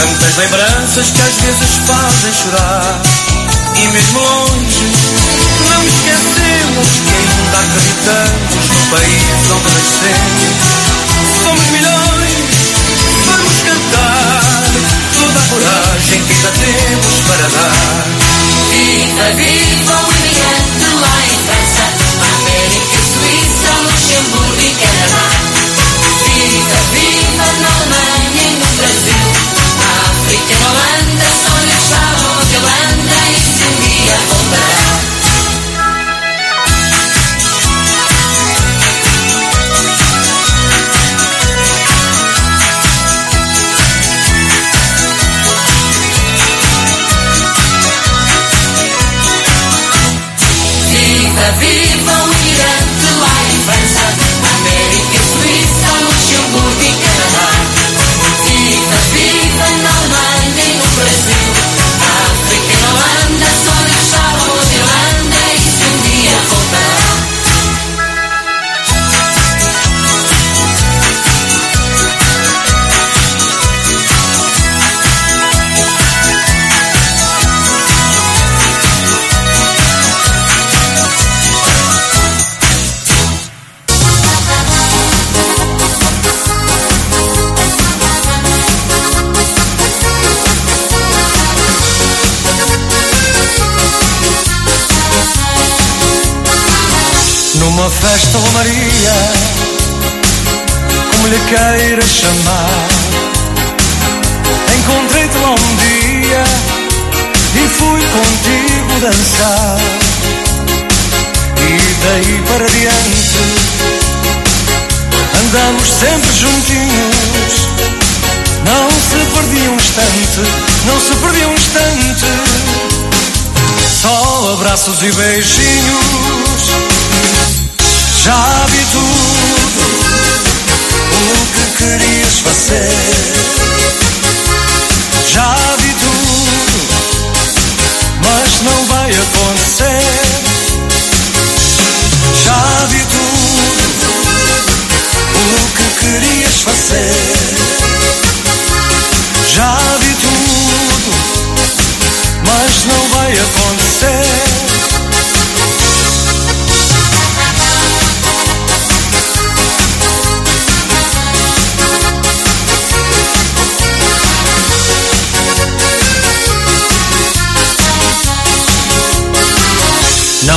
tantas lembranças que às vezes fazem chorar. E mesmo longe, não esquecemos que ainda acreditamos no país onde nascemos. Somos milhões, vamos cantar toda a coragem que ainda temos para dar. Viva, viva o imigrante lá em França, América Suíça, Luxemburgo e Canadá. Viva, viva na Alemanha e no Brasil, Viva, o imigrante lá em França, América Suíça, Luxemburgo e Esta Maria, como lhe queira chamar, encontrei-te lá um dia e fui contigo dançar. E daí para diante andamos sempre juntinhos. Não se perdia um instante, não se perdia um instante. Só abraços e beijinhos. Já vi tudo o que querias fazer. Já vi tudo, mas não vai acontecer. Já vi tudo o que querias fazer. Já vi tudo, mas não vai acontecer.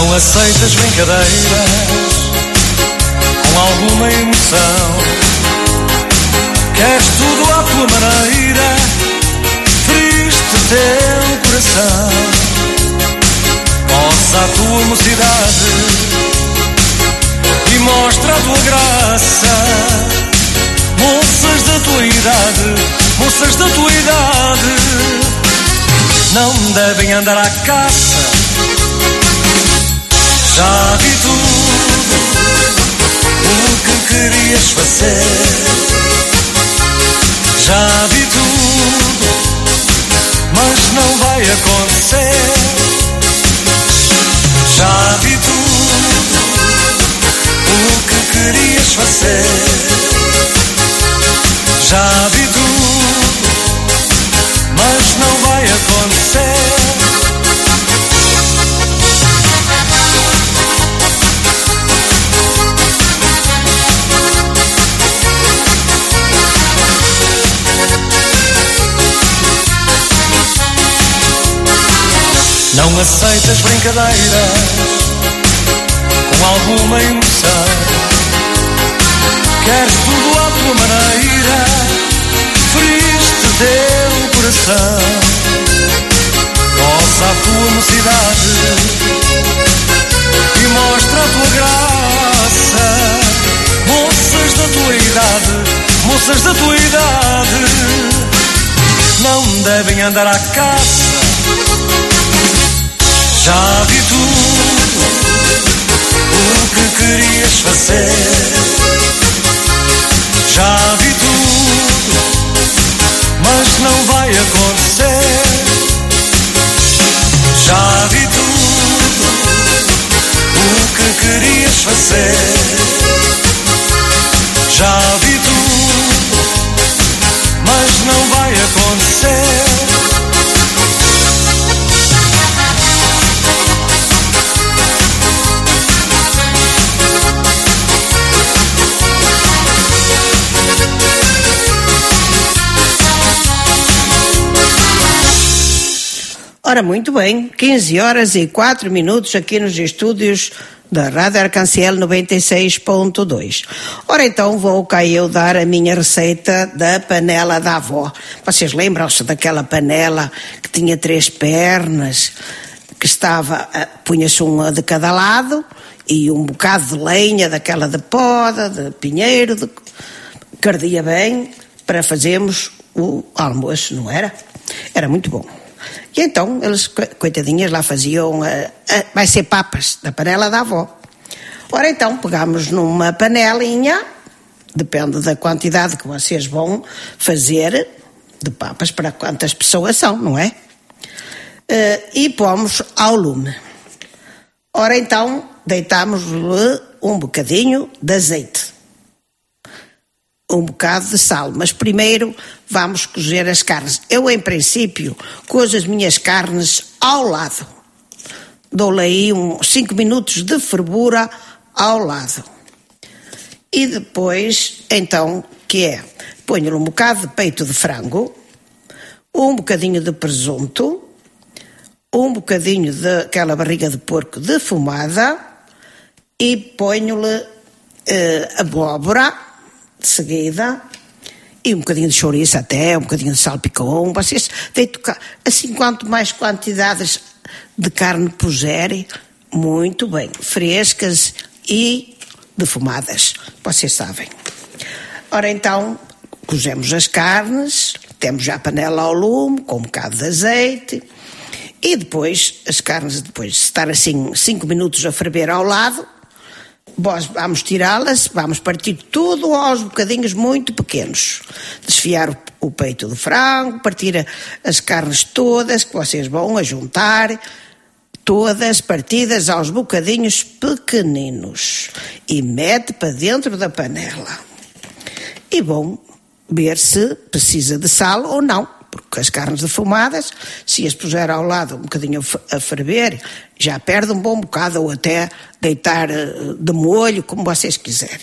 Não aceitas brincadeiras com alguma emoção. Queres tudo à tua maneira, triste teu coração. Possa a tua mocidade e mostra a tua graça. Moças da tua idade, moças da tua idade, não devem andar à caça já vi tudo o que querias fazer. Já vi tudo, mas não vai acontecer. Já vi tudo o que querias fazer. Já vi tudo, mas não vai acontecer. Não aceitas brincadeiras com alguma emoção. Queres tudo à tua maneira, feriste teu coração. Possa a tua mocidade e mostra a tua graça. Moças da tua idade, moças da tua idade, não devem andar à caça já vi tudo o que querias fazer. Já vi tudo, mas não vai acontecer. Já vi tudo o que querias fazer. Já vi tudo, mas não vai acontecer. Ora, muito bem, 15 horas e 4 minutos aqui nos estúdios da Rádio Arcanciel 96.2. Ora, então vou cá eu dar a minha receita da panela da avó. Vocês lembram-se daquela panela que tinha três pernas, que estava, ah, punha-se uma de cada lado e um bocado de lenha, daquela de poda, de pinheiro, de, ardia bem para fazermos o almoço, não era? Era muito bom. E então, eles, coitadinhas, lá faziam, uh, uh, vai ser papas, da panela da avó. Ora então, pegamos numa panelinha, depende da quantidade que vocês vão fazer de papas para quantas pessoas são, não é? Uh, e pomos ao lume. Ora então, deitamos-lhe um bocadinho de azeite um bocado de sal, mas primeiro vamos cozer as carnes. Eu, em princípio, cozo as minhas carnes ao lado. Dou-lhe aí uns 5 minutos de fervura ao lado. E depois, então, que é? Ponho-lhe um bocado de peito de frango, um bocadinho de presunto, um bocadinho daquela barriga de porco defumada e ponho-lhe eh, abóbora, de seguida, e um bocadinho de chouriço até, um bocadinho de salpicão. Vocês tocar. Assim, quanto mais quantidades de carne puserem, muito bem. Frescas e defumadas. Vocês sabem. Ora, então, cozemos as carnes, temos já a panela ao lume, com um bocado de azeite. E depois, as carnes, depois de estar assim 5 minutos a ferver ao lado, vamos tirá-las, vamos partir tudo aos bocadinhos muito pequenos. Desfiar o, o peito do frango, partir a- as carnes todas que vocês vão a juntar, todas partidas aos bocadinhos pequeninos. E mete para dentro da panela. E vão ver se precisa de sal ou não. Porque as carnes defumadas, se as puser ao lado um bocadinho a fe- a ferver, já perde um bom bocado, ou até deitar eh, de molho, como vocês quiserem.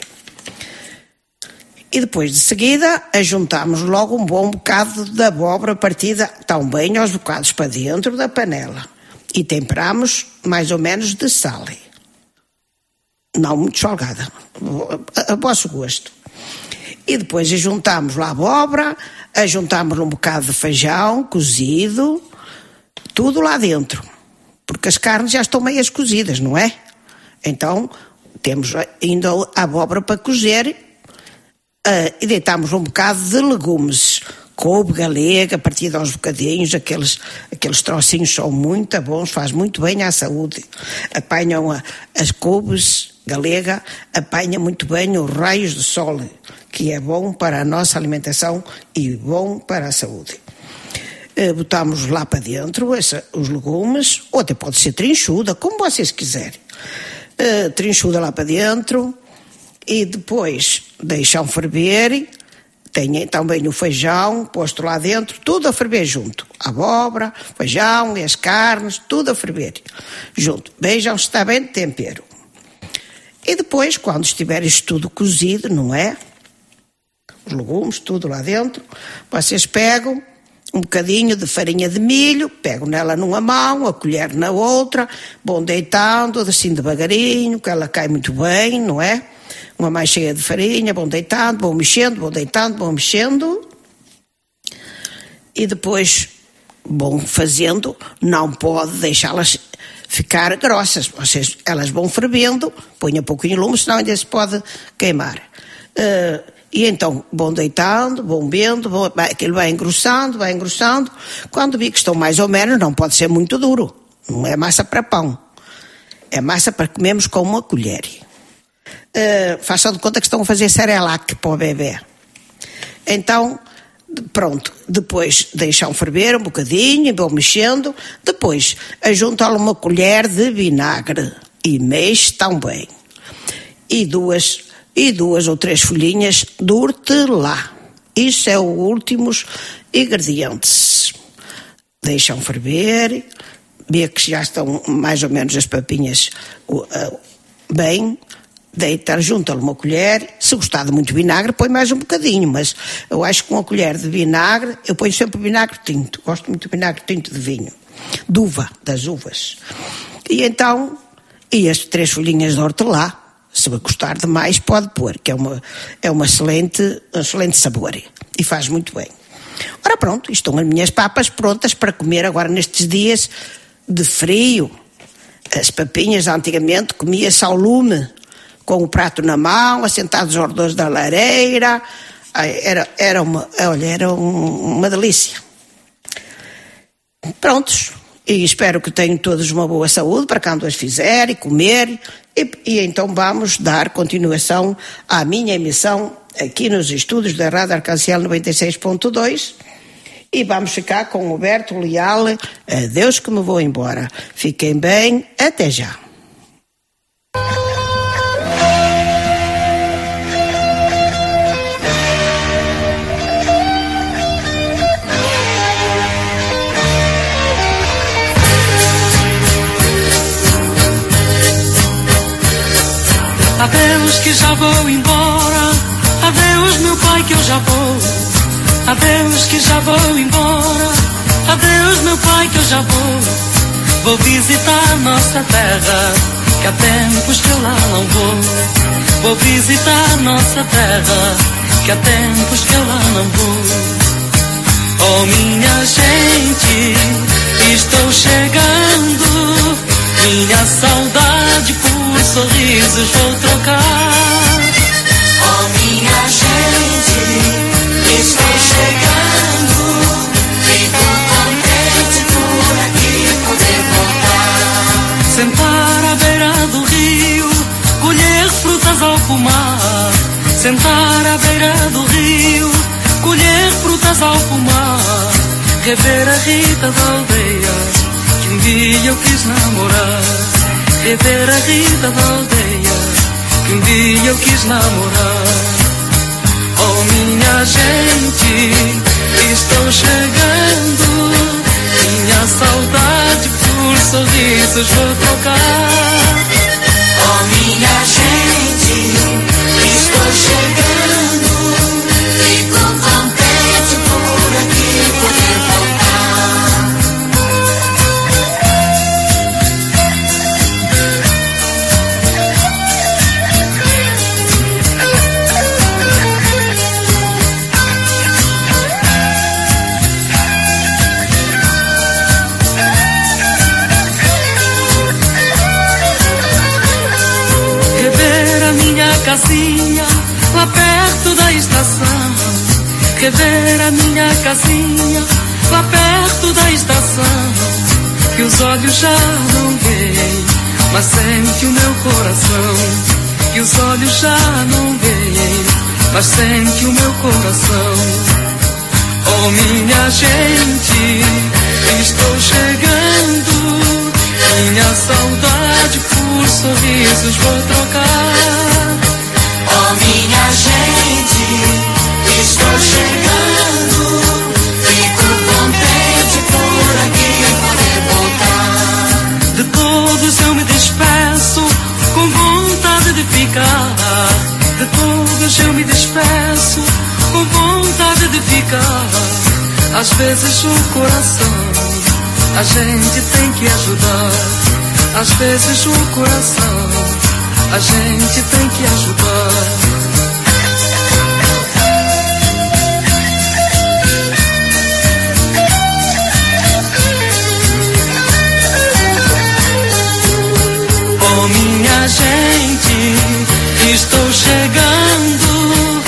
E depois de seguida, ajuntamos logo um bom bocado de abóbora partida tão bem aos bocados para dentro da panela. E temperamos mais ou menos de sal. Não muito salgada, a, a vosso gosto. E depois juntamos lá a abóbora, juntamos um bocado de feijão cozido, tudo lá dentro. Porque as carnes já estão meias cozidas, não é? Então temos ainda a abóbora para cozer ah, e deitamos um bocado de legumes. Couve galega, partida aos bocadinhos, aqueles, aqueles trocinhos são muito bons, faz muito bem à saúde. Apanham a- as couves galega, apanha muito bem os raios de sol, que é bom para a nossa alimentação e bom para a saúde. Eh, botamos lá para dentro essa- os legumes, ou até pode ser trinchuda, como vocês quiserem. Eh, trinchuda lá para dentro e depois deixam ferver. Tem também o feijão posto lá dentro, tudo a ferver junto. A abóbora, feijão e as carnes, tudo a ferver junto. Vejam se está bem de tempero. E depois, quando estiver isto tudo cozido, não é? Os legumes, tudo lá dentro, vocês pegam um bocadinho de farinha de milho, pegam nela numa mão, a colher na outra, vão deitando assim devagarinho, que ela cai muito bem, não é? Uma mais cheia de farinha, vão deitando, vão mexendo, vão deitando, vão mexendo. E depois vão fazendo, não pode deixá-las ficar grossas. Vocês, elas vão fervendo, põe um pouquinho de lume, senão ainda se pode queimar. Eh, e então vão deitando, vão vendo, vão, aquilo vai engrossando, vai engrossando. Quando vi que estão mais ou menos, não pode ser muito duro. Não é massa para pão. É massa para comermos com uma colher. Eh, façam de conta que estão a fazer cerelac para o bebê. Então, pronto, depois deixam ferver um bocadinho vão mexendo. Depois, ajuntam uma colher de vinagre e mexe tão bem. E duas, e duas ou três folhinhas de hortelã. Isso é os últimos ingredientes. Deixam ferver, vê que já estão mais ou menos as papinhas uh, bem, deitar junto a uma colher. Se gostar de muito vinagre, põe mais um bocadinho, mas eu acho que uma colher de vinagre, eu ponho sempre vinagre tinto. Gosto muito de vinagre tinto de vinho. De uva, das uvas. E então, e as três folhinhas de hortelã, se gostar de mais, pode pôr, que é uma, é uma excelente, um excelente sabor. E faz muito bem. Ora pronto, estão as minhas papas prontas para comer agora nestes dias de frio. As papinhas antigamente comia-se ao lume, com o prato na mão, assentados aos redores da lareira. Era, era, uma, olha, era um- uma delícia. Prontos. E espero que tenham todos uma boa saúde para quando as fizerem, comer. E, e então vamos dar continuação à minha emissão aqui nos estúdios da Rádio Arcanciel 96.2. E vamos ficar com o Roberto Leal. Adeus que me vou embora. Fiquem bem. Até já. Adeus que já vou embora. Adeus meu pai que eu já vou. Adeus que já vou embora. Adeus meu pai que eu já vou. Vou visitar nossa terra. que há tempos que eu lá não vou. Vou visitar nossa terra, que há tempos que eu lá não vou. Oh minha gente, estou chegando. Minha saudade por sorrisos vou trocar. Oh minha gente, estou chegando. Fico contente por aqui poder voltar. Sentar à beira do rio, colher frutas ao pomar. Sentar à beira do rio, colher frutas ao pomar. Rever a Rita da aldeia, um dia eu quis namorar. Rever a Rita da aldeia, que um dia eu quis namorar. Oh minha gente, estou chegando. Minha saudade por sorrisos vou trocar. Oh minha gente, estou chegando. Rever a minha casinha lá perto da estação. Que os olhos já não veem, mas sente o meu coração. Que os olhos já não veem, mas sente o meu coração. Oh minha gente, estou chegando. Minha saudade por sorrisos vou trocar. Oh minha gente, Às vezes o coração a gente tem que ajudar. Às vezes o coração a gente tem que ajudar. Minha gente, estou chegando.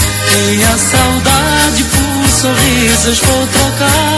Minha saudade por sorrisos vou trocar.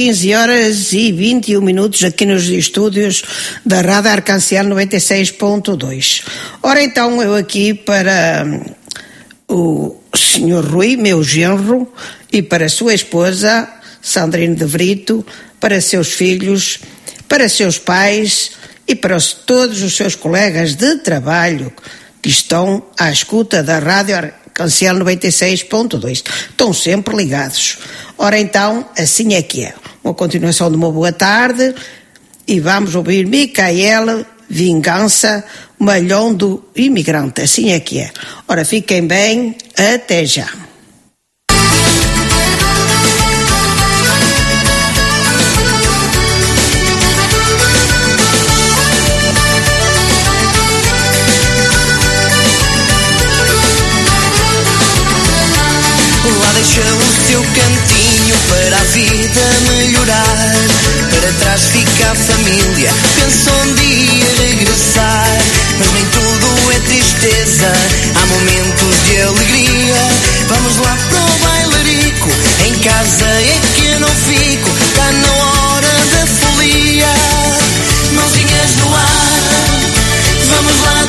15 horas e 21 minutos aqui nos estúdios da Rádio Arcancial 96.2. Ora então, eu aqui para hum, o senhor Rui, meu genro, e para sua esposa, Sandrine de Brito, para seus filhos, para seus pais e para todos os seus colegas de trabalho que estão à escuta da Rádio Arcancial 96.2. Estão sempre ligados. Ora então, assim é que é uma continuação de uma boa tarde e vamos ouvir Micaela Vingança, Malhão do Imigrante. Assim é que é. Ora, fiquem bem, até já. Deixa vida melhorar. Para trás fica a família, penso um dia regressar. Mas nem tudo é tristeza, há momentos de alegria. Vamos lá pro bailarico, em casa é que eu não fico. Tá na hora da folia, mãozinhas no ar. Vamos lá.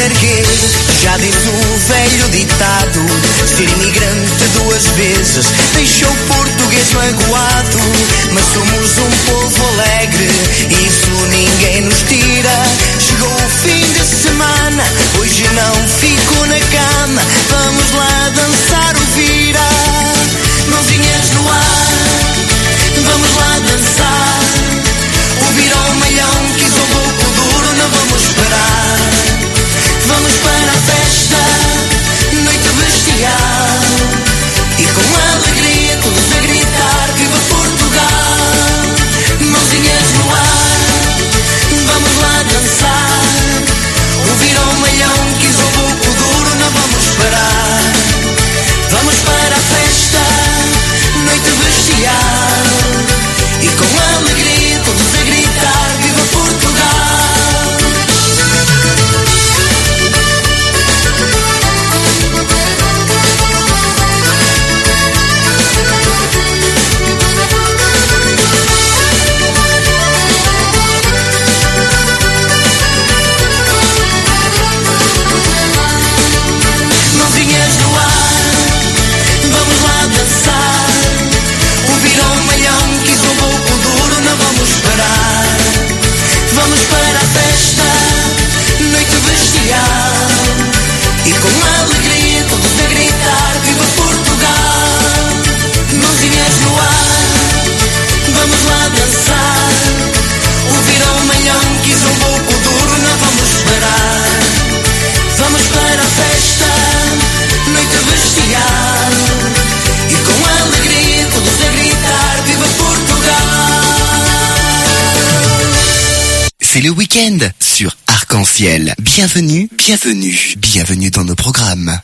erguer. Já diz o velho ditado: ser imigrante duas vezes deixou o português magoado. Mas somos um povo alegre, isso ninguém nos tira. Chegou o fim de semana, hoje não fico na cama. Vamos lá dançar o vídeo. Bienvenue, bienvenue, bienvenue dans nos programmes.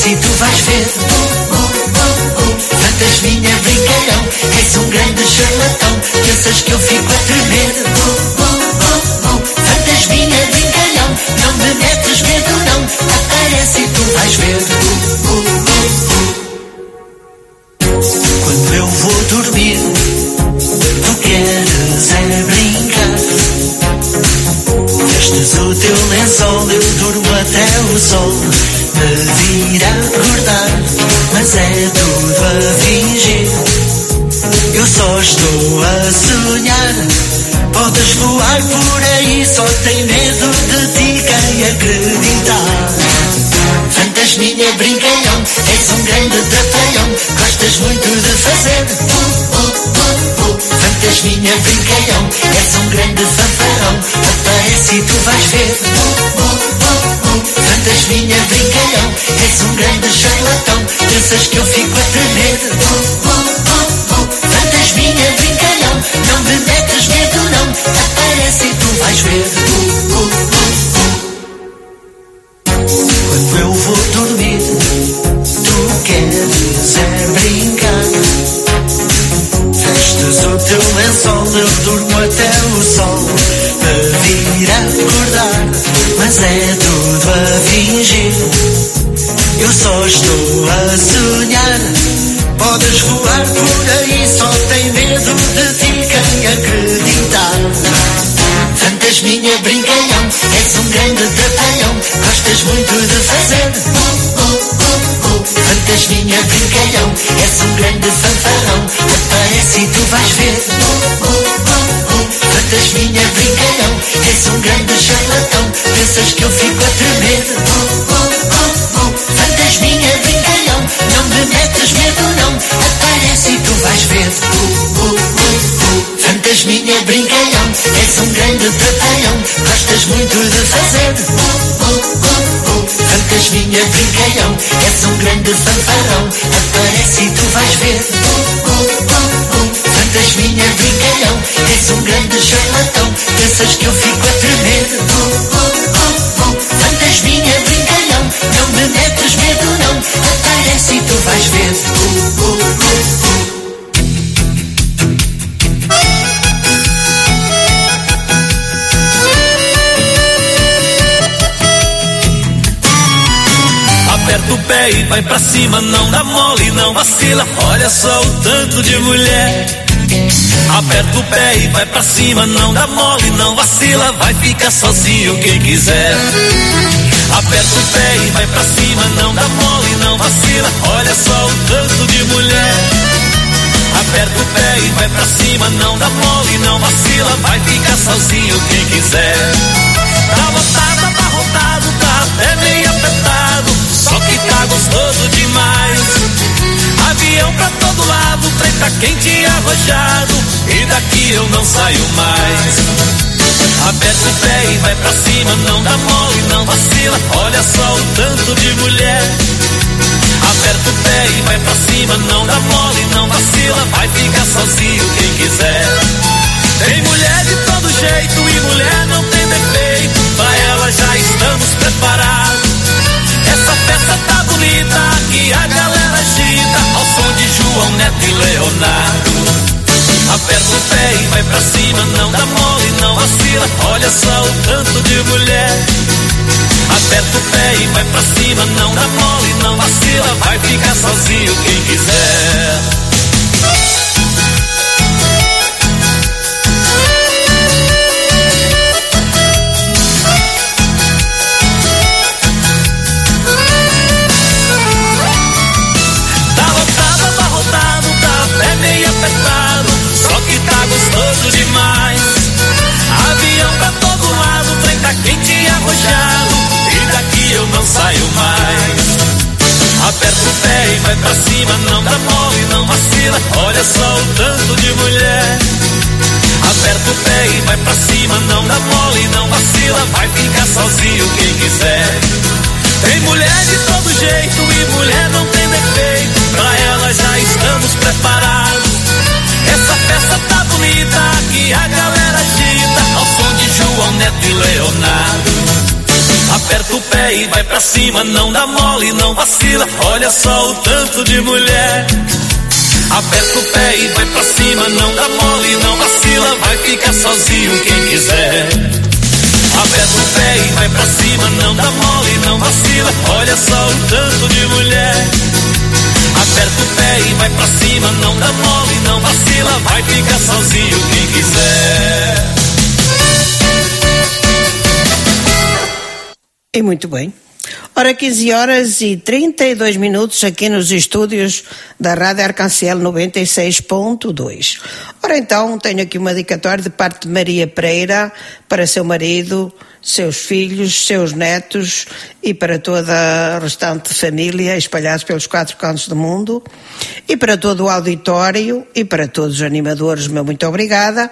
se tu vais ver. Vai por aí só tem medo de ti quem acreditar. Fantasminha brincalhão, és um grande trapalhão, gostas muito de fazer. Uh, uh, uh, uh. Fantasminha brincalhão, és um grande fanfarrão, aparece e tu vais ver. Uh, uh, uh, uh. Fantasminha brincalhão, és um grande charlatão, pensas que eu fico a tremer. Uh, uh, uh, uh. Fantasminha brincalhão, não me Aparece, tu vais ver. Vai pra cima, não dá mole, não vacila. Olha só o tanto de mulher. Aperta o pé e vai pra cima, não dá mole, não vacila. Vai ficar sozinho quem quiser. Aperta o pé e vai pra cima, não dá mole, não vacila. Olha só o tanto de mulher. Aperta o pé e vai pra cima, não dá mole, não vacila. Vai ficar sozinho quem quiser. Tá lotado, tá até meio apertado. Só que tá gostoso demais. Avião pra todo lado, trem tá quente e arrojado. E daqui eu não saio mais. Aperta o pé e vai pra cima, não dá mole, não vacila. Olha só o tanto de mulher. Aperta o pé e vai pra cima, não dá mole, não vacila. Vai ficar sozinho quem quiser. Tem mulher de todo jeito e mulher não tem defeito. Pra ela já estamos preparados. Essa festa tá bonita, aqui a galera agita. Ao som de João Neto e Leonardo. Aperta o pé e vai pra cima, não dá mole, não vacila. Olha só o tanto de mulher. Aperta o pé e vai pra cima, não dá mole, não vacila. Vai ficar sozinho quem quiser. Pra cima, não dá mole, não vacila. Olha só o tanto de mulher. Aperta o pé e vai pra cima, não dá mole, não vacila. Vai ficar sozinho quem quiser. Tem mulher de todo jeito e mulher não tem defeito. Pra ela já estamos preparados. Essa festa tá bonita, aqui a galera agita. Ao som de João Neto e Leonardo. Aperta o pé e vai pra cima, não dá mole, não vacila. Olha só o tanto de mulher. Aperta o pé e vai pra cima, não dá mole, não vacila. Vai ficar sozinho quem quiser. Aperta o pé e vai pra cima, não dá mole, não vacila. Olha só o tanto de mulher. Aperta o pé e vai pra cima, não dá mole, não vacila. Vai ficar sozinho quem quiser. E muito bem. Ora, 15 horas e 32 minutos aqui nos estúdios da Rádio Arcanciel 96.2. Ora, então, tenho aqui uma dedicatória de parte de Maria Pereira para seu marido, seus filhos, seus netos e para toda a restante família espalhados pelos quatro cantos do mundo e para todo o auditório e para todos os animadores, meu muito obrigada.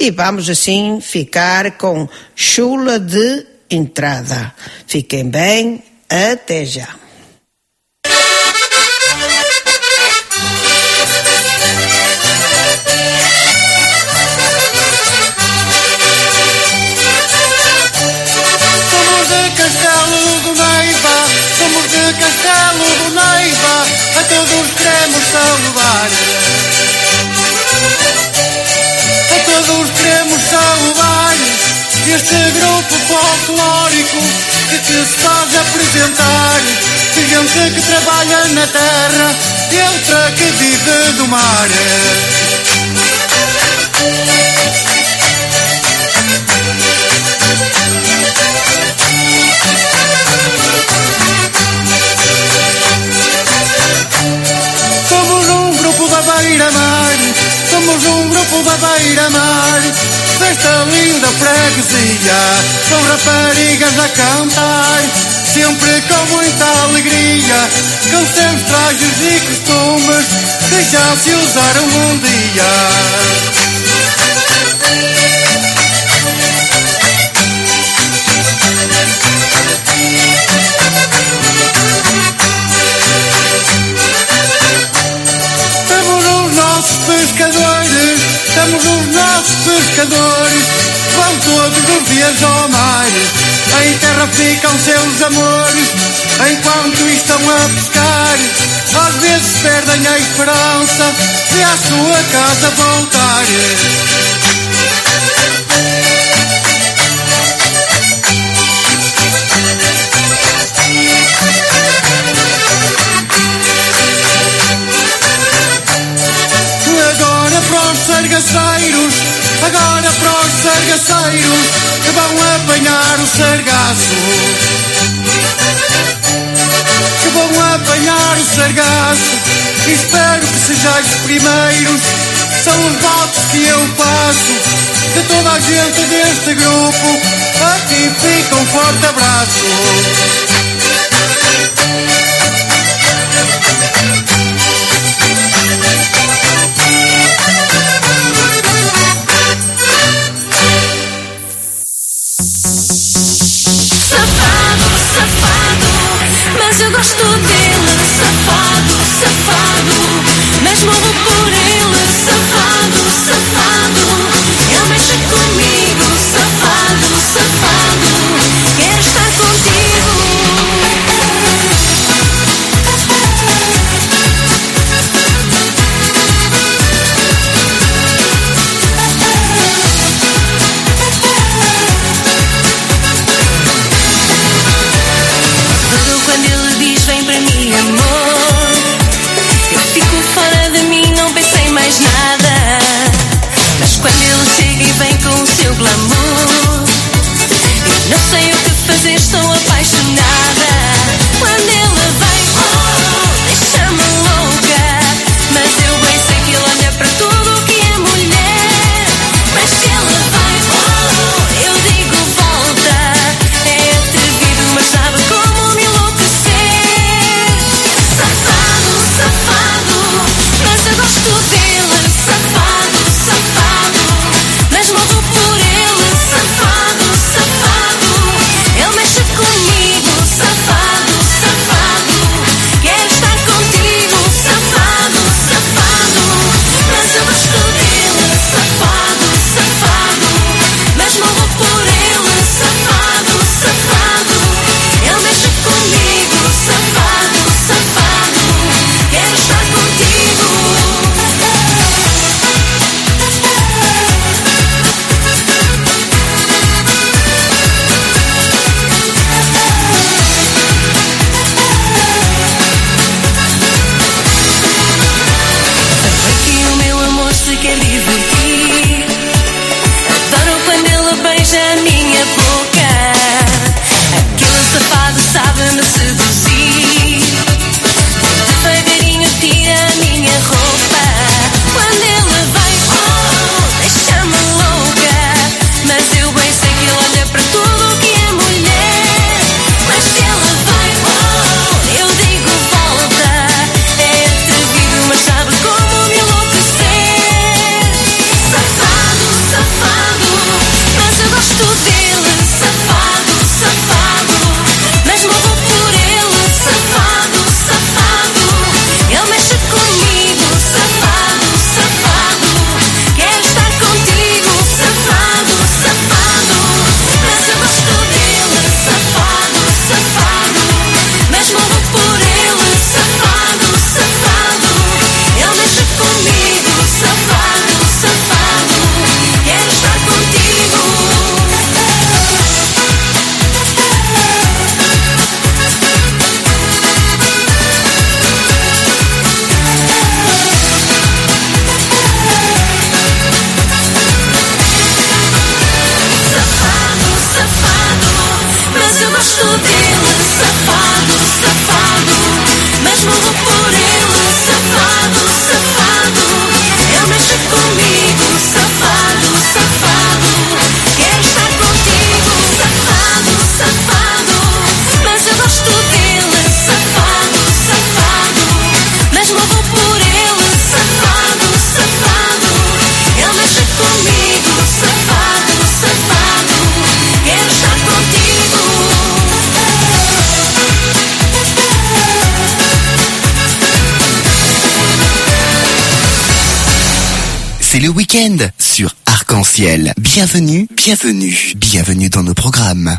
E vamos assim ficar com chula de entrada. Fiquem bem, até já. Castelo do Neiva, somos de Castelo do Neiva, a todos queremos saudar. A todos deste grupo folclórico que te faz apresentar gente que trabalha na terra E outra que vive do mar. Somos um grupo da beira-mar Somos um grupo da beira-mar Desta linda freguesia São raparigas a cantar. Sempre com muita alegria seus trajes e costumes Que já se usaram um dia pescadores, temos os nossos pescadores, vão todos os dias ao mar. Em terra ficam seus amores, enquanto estão a pescar. Às vezes perdem a esperança de à sua casa voltar. Sargaceiros, agora para os sargaceiros que vão apanhar o sargaço. Que vão apanhar o sargaço. E espero que sejais os primeiros. São os votos que eu faço. De toda a gente deste grupo. Aqui fica um forte abraço. sur Arc-en-Ciel. Bienvenue, bienvenue, bienvenue dans nos programmes.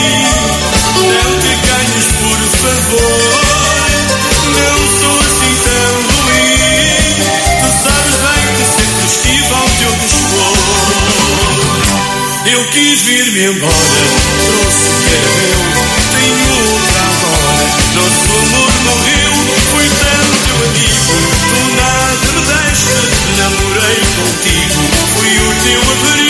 não te canhes, por favor. Não sou assim tão ruim. Tu sabes bem que sempre estive ao teu dispor. Eu quis vir-me embora, trouxe o que é Tenho outra agora. o amor morreu, fui teu amigo. Tu nada me deste, namorei contigo. Fui o teu abrigo.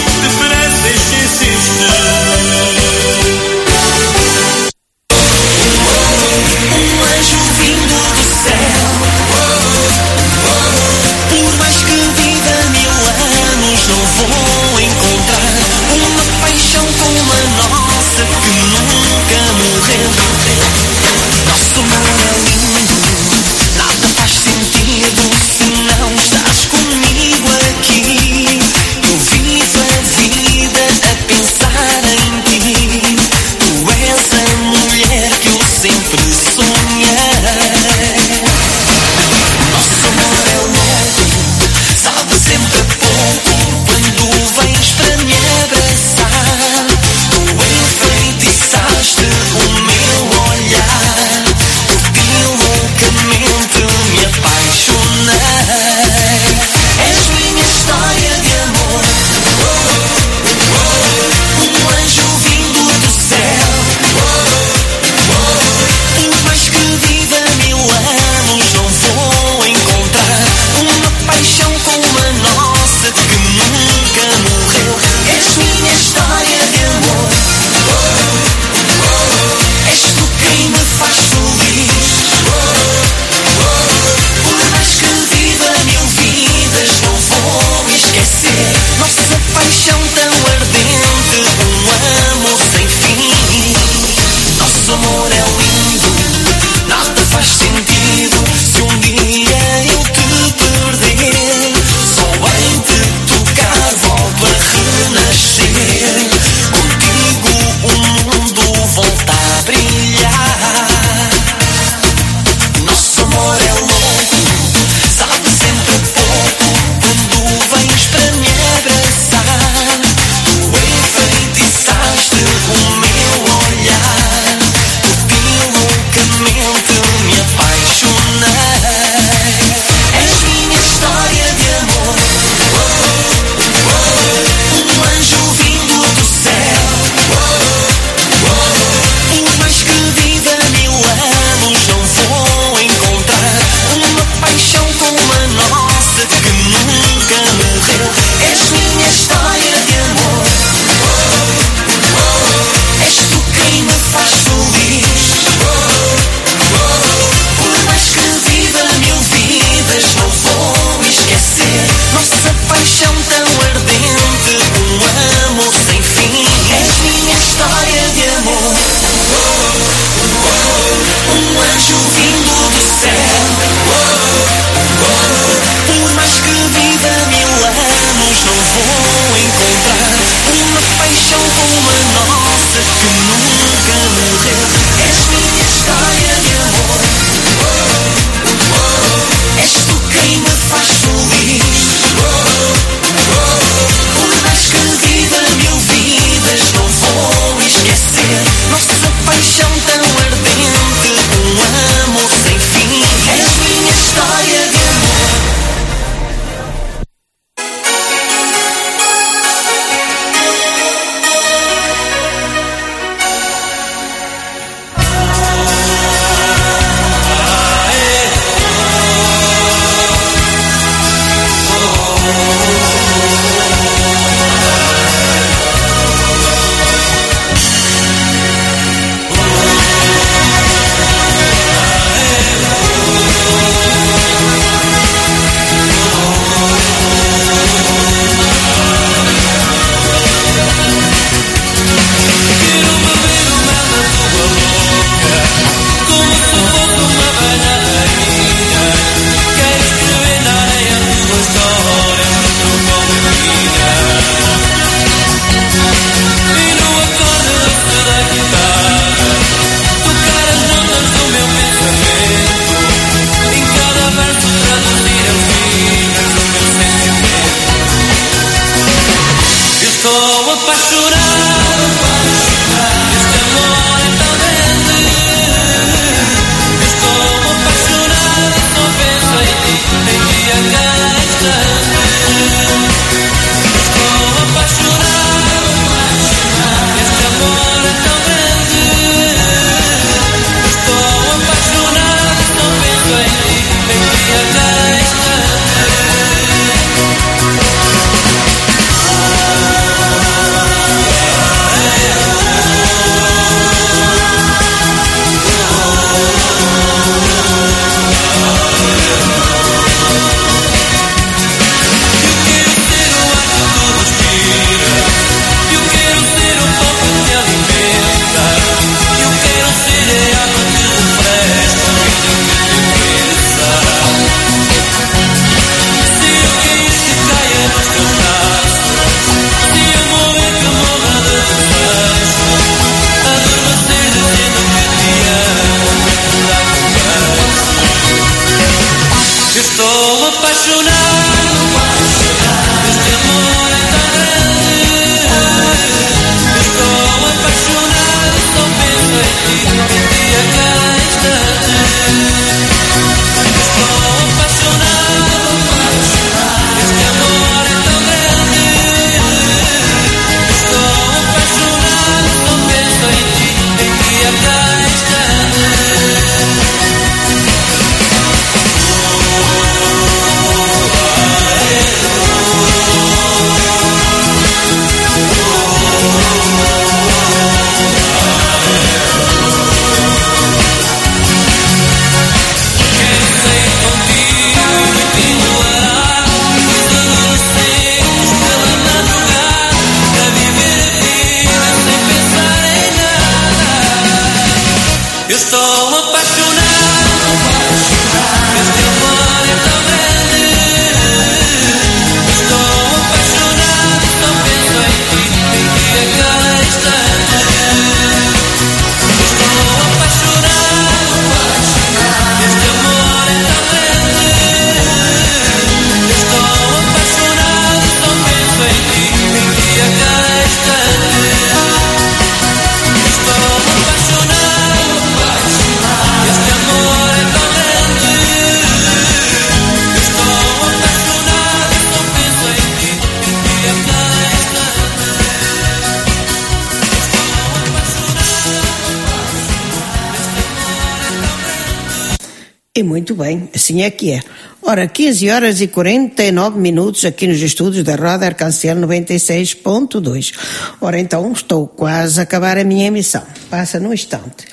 assim é que é. Ora, 15 horas e 49 minutos aqui nos estúdios da Roda Arcancel 96.2. Ora, então, estou quase a acabar a minha emissão. Passa num instante.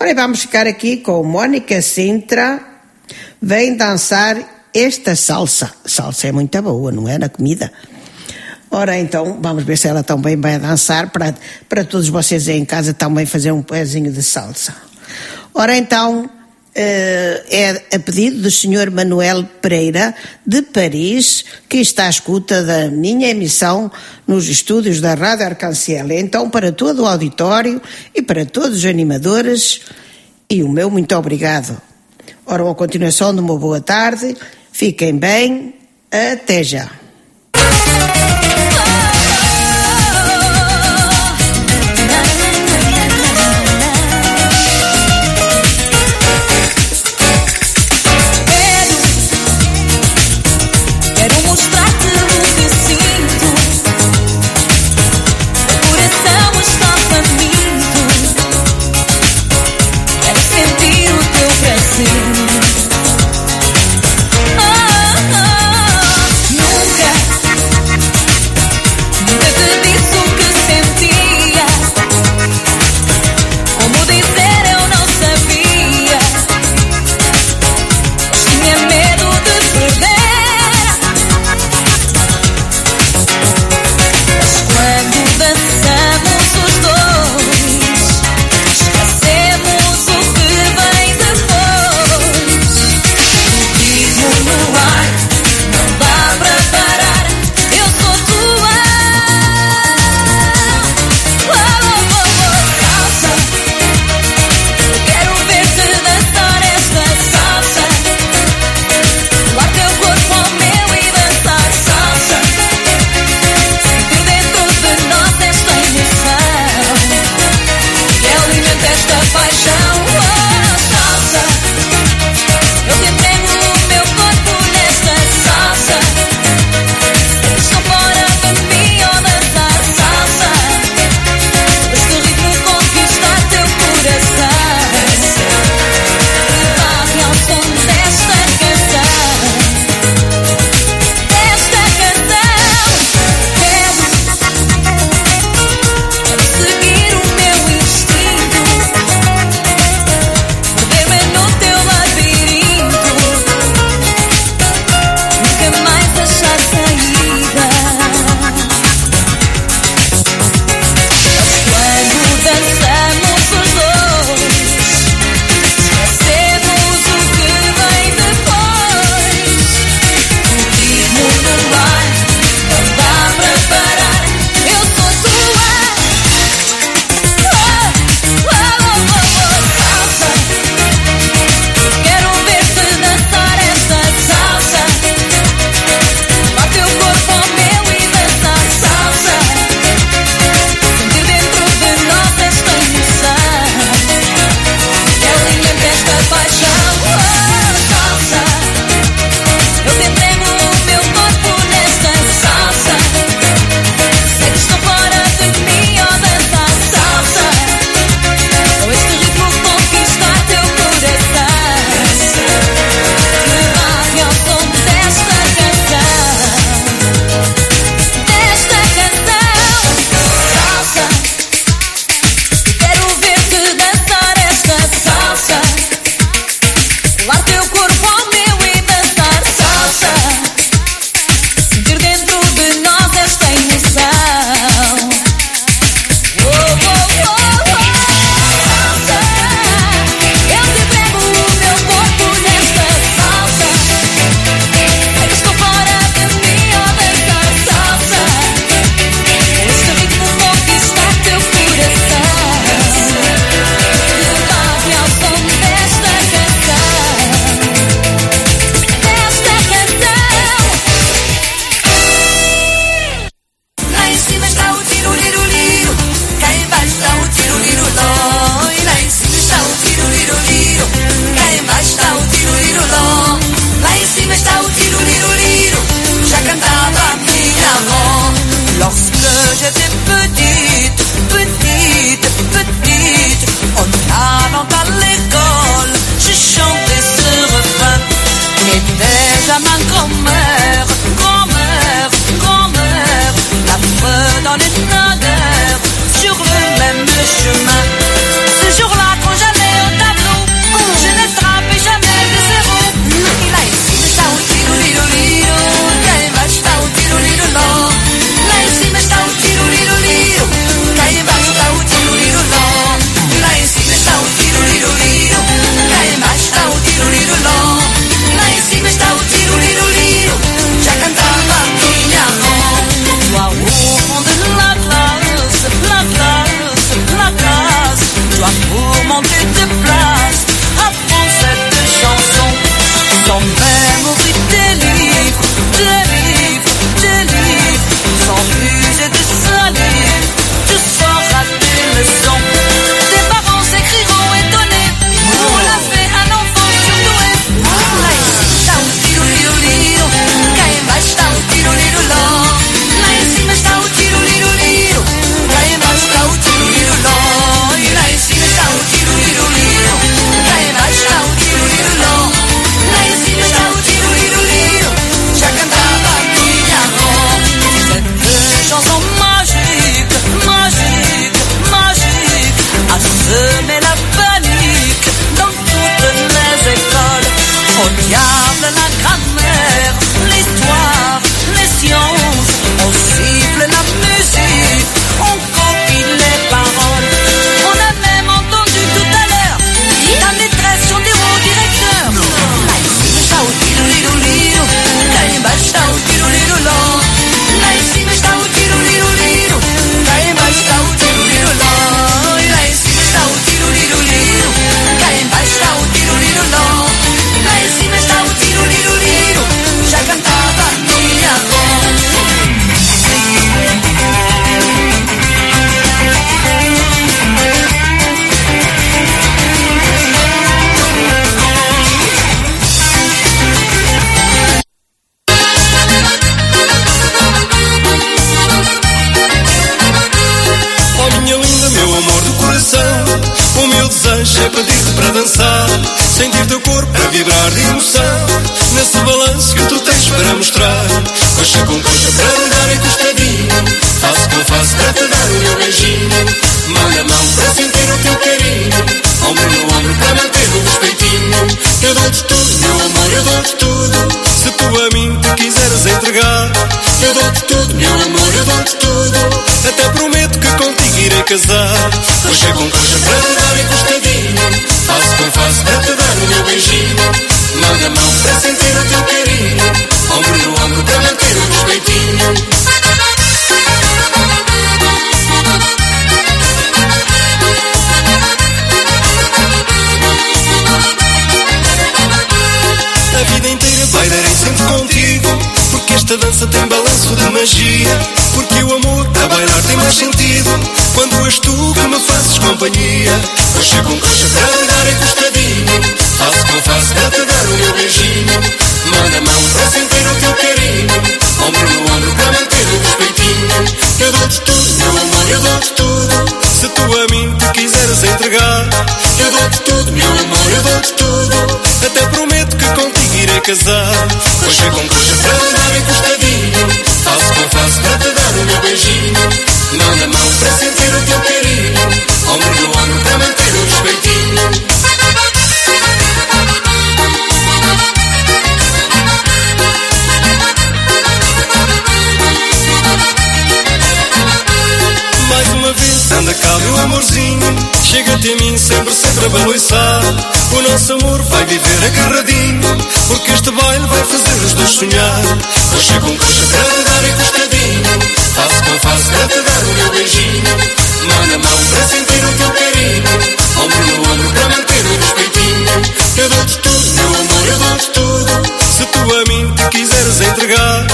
Ora, vamos ficar aqui com Mónica Sintra. Vem dançar esta salsa. Salsa é muito boa, não é? Na comida. Ora, então, vamos ver se ela também vai dançar para, para todos vocês aí em casa também fazer um pezinho de salsa. Ora, então, é a pedido do Sr. Manuel Pereira, de Paris, que está à escuta da minha emissão nos estúdios da Rádio Arcanciel. Então, para todo o auditório e para todos os animadores, e o meu muito obrigado. Ora, uma continuação de uma boa tarde, fiquem bem, até já. Esta dança tem balanço de magia Porque o amor a bailar tem mais sentido Quando és tu que me fazes companhia. Coxa com coxa para lhe dar encostadinho Faço com faço para te dar o meu beijinho. Na mão para sentir o teu carinho Ombro no ombro para manter o respeitinho. Eu dou-te tudo, meu amor, eu dou-te tudo. Se tu a mim te quiseres entregar Eu dou-te tudo, meu amor, eu dou-te tudo. Até prometo que contigo irei casar. Coxa com coxa para lhe dar encostadinho Faço com faço para te dar o meu beijinho. Mão na mão para sentir o teu carinho. Ombro no ombro para manter o respeitinho anda cá meu amorzinho Chega até mim sempre, sempre a baloiçar O nosso amor vai viver agarradinho Porque este baile vai fazer os dois sonhar Coxa com coxa para lhe dar encostadinho Faço com faço para te dar o meu beijinho. Mão na mão para sentir o teu carinho Ombro no ombro para manter o respeitinho Eu dou-te tudo, meu amor, eu dou-te tudo Se tu a mim te quiseres entregar.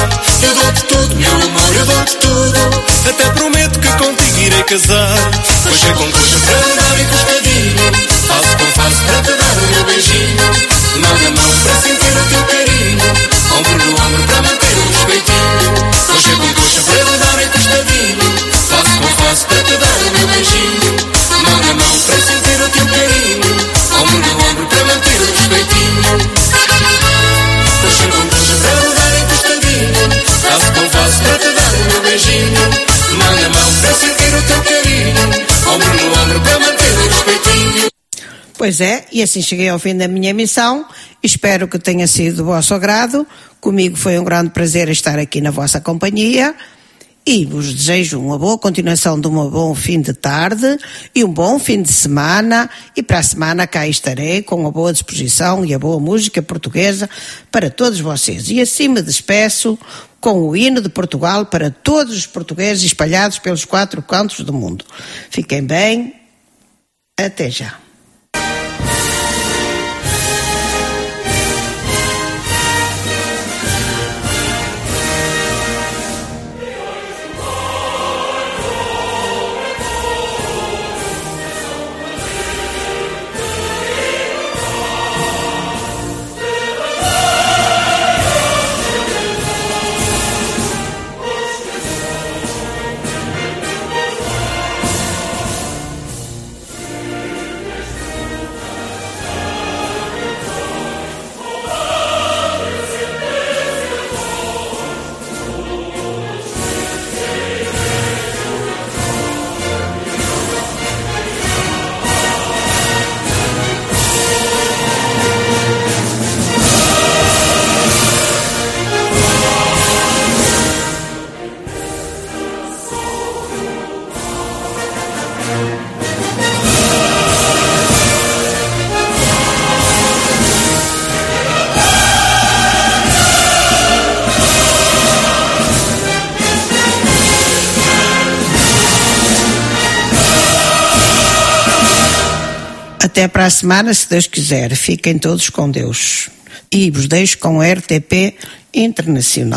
Eu dou-te tudo, meu amor, eu dou-te tudo Até prometo que contigo irei casar. Coxa com coxa para lhe dar encostadinho Faço com faço para te dar o meu beijinho. Mão na mão para sentir o teu carinho. Ombro no ombro para manter o respeitinho Coxa com coxa para lhe dar encostadinho Faço com faço para te dar o meu beijinho Pois é, e assim cheguei ao fim da minha missão. Espero que tenha sido do vosso agrado. Comigo foi um grande prazer estar aqui na vossa companhia. E vos desejo uma boa continuação de um bom fim de tarde e um bom fim de semana. E para a semana cá estarei com a boa disposição e a boa música portuguesa para todos vocês. E assim me despeço com o hino de Portugal para todos os portugueses espalhados pelos quatro cantos do mundo. Fiquem bem. Até já. A semana, se Deus quiser. Fiquem todos com Deus. E vos deixo com a RTP Internacional.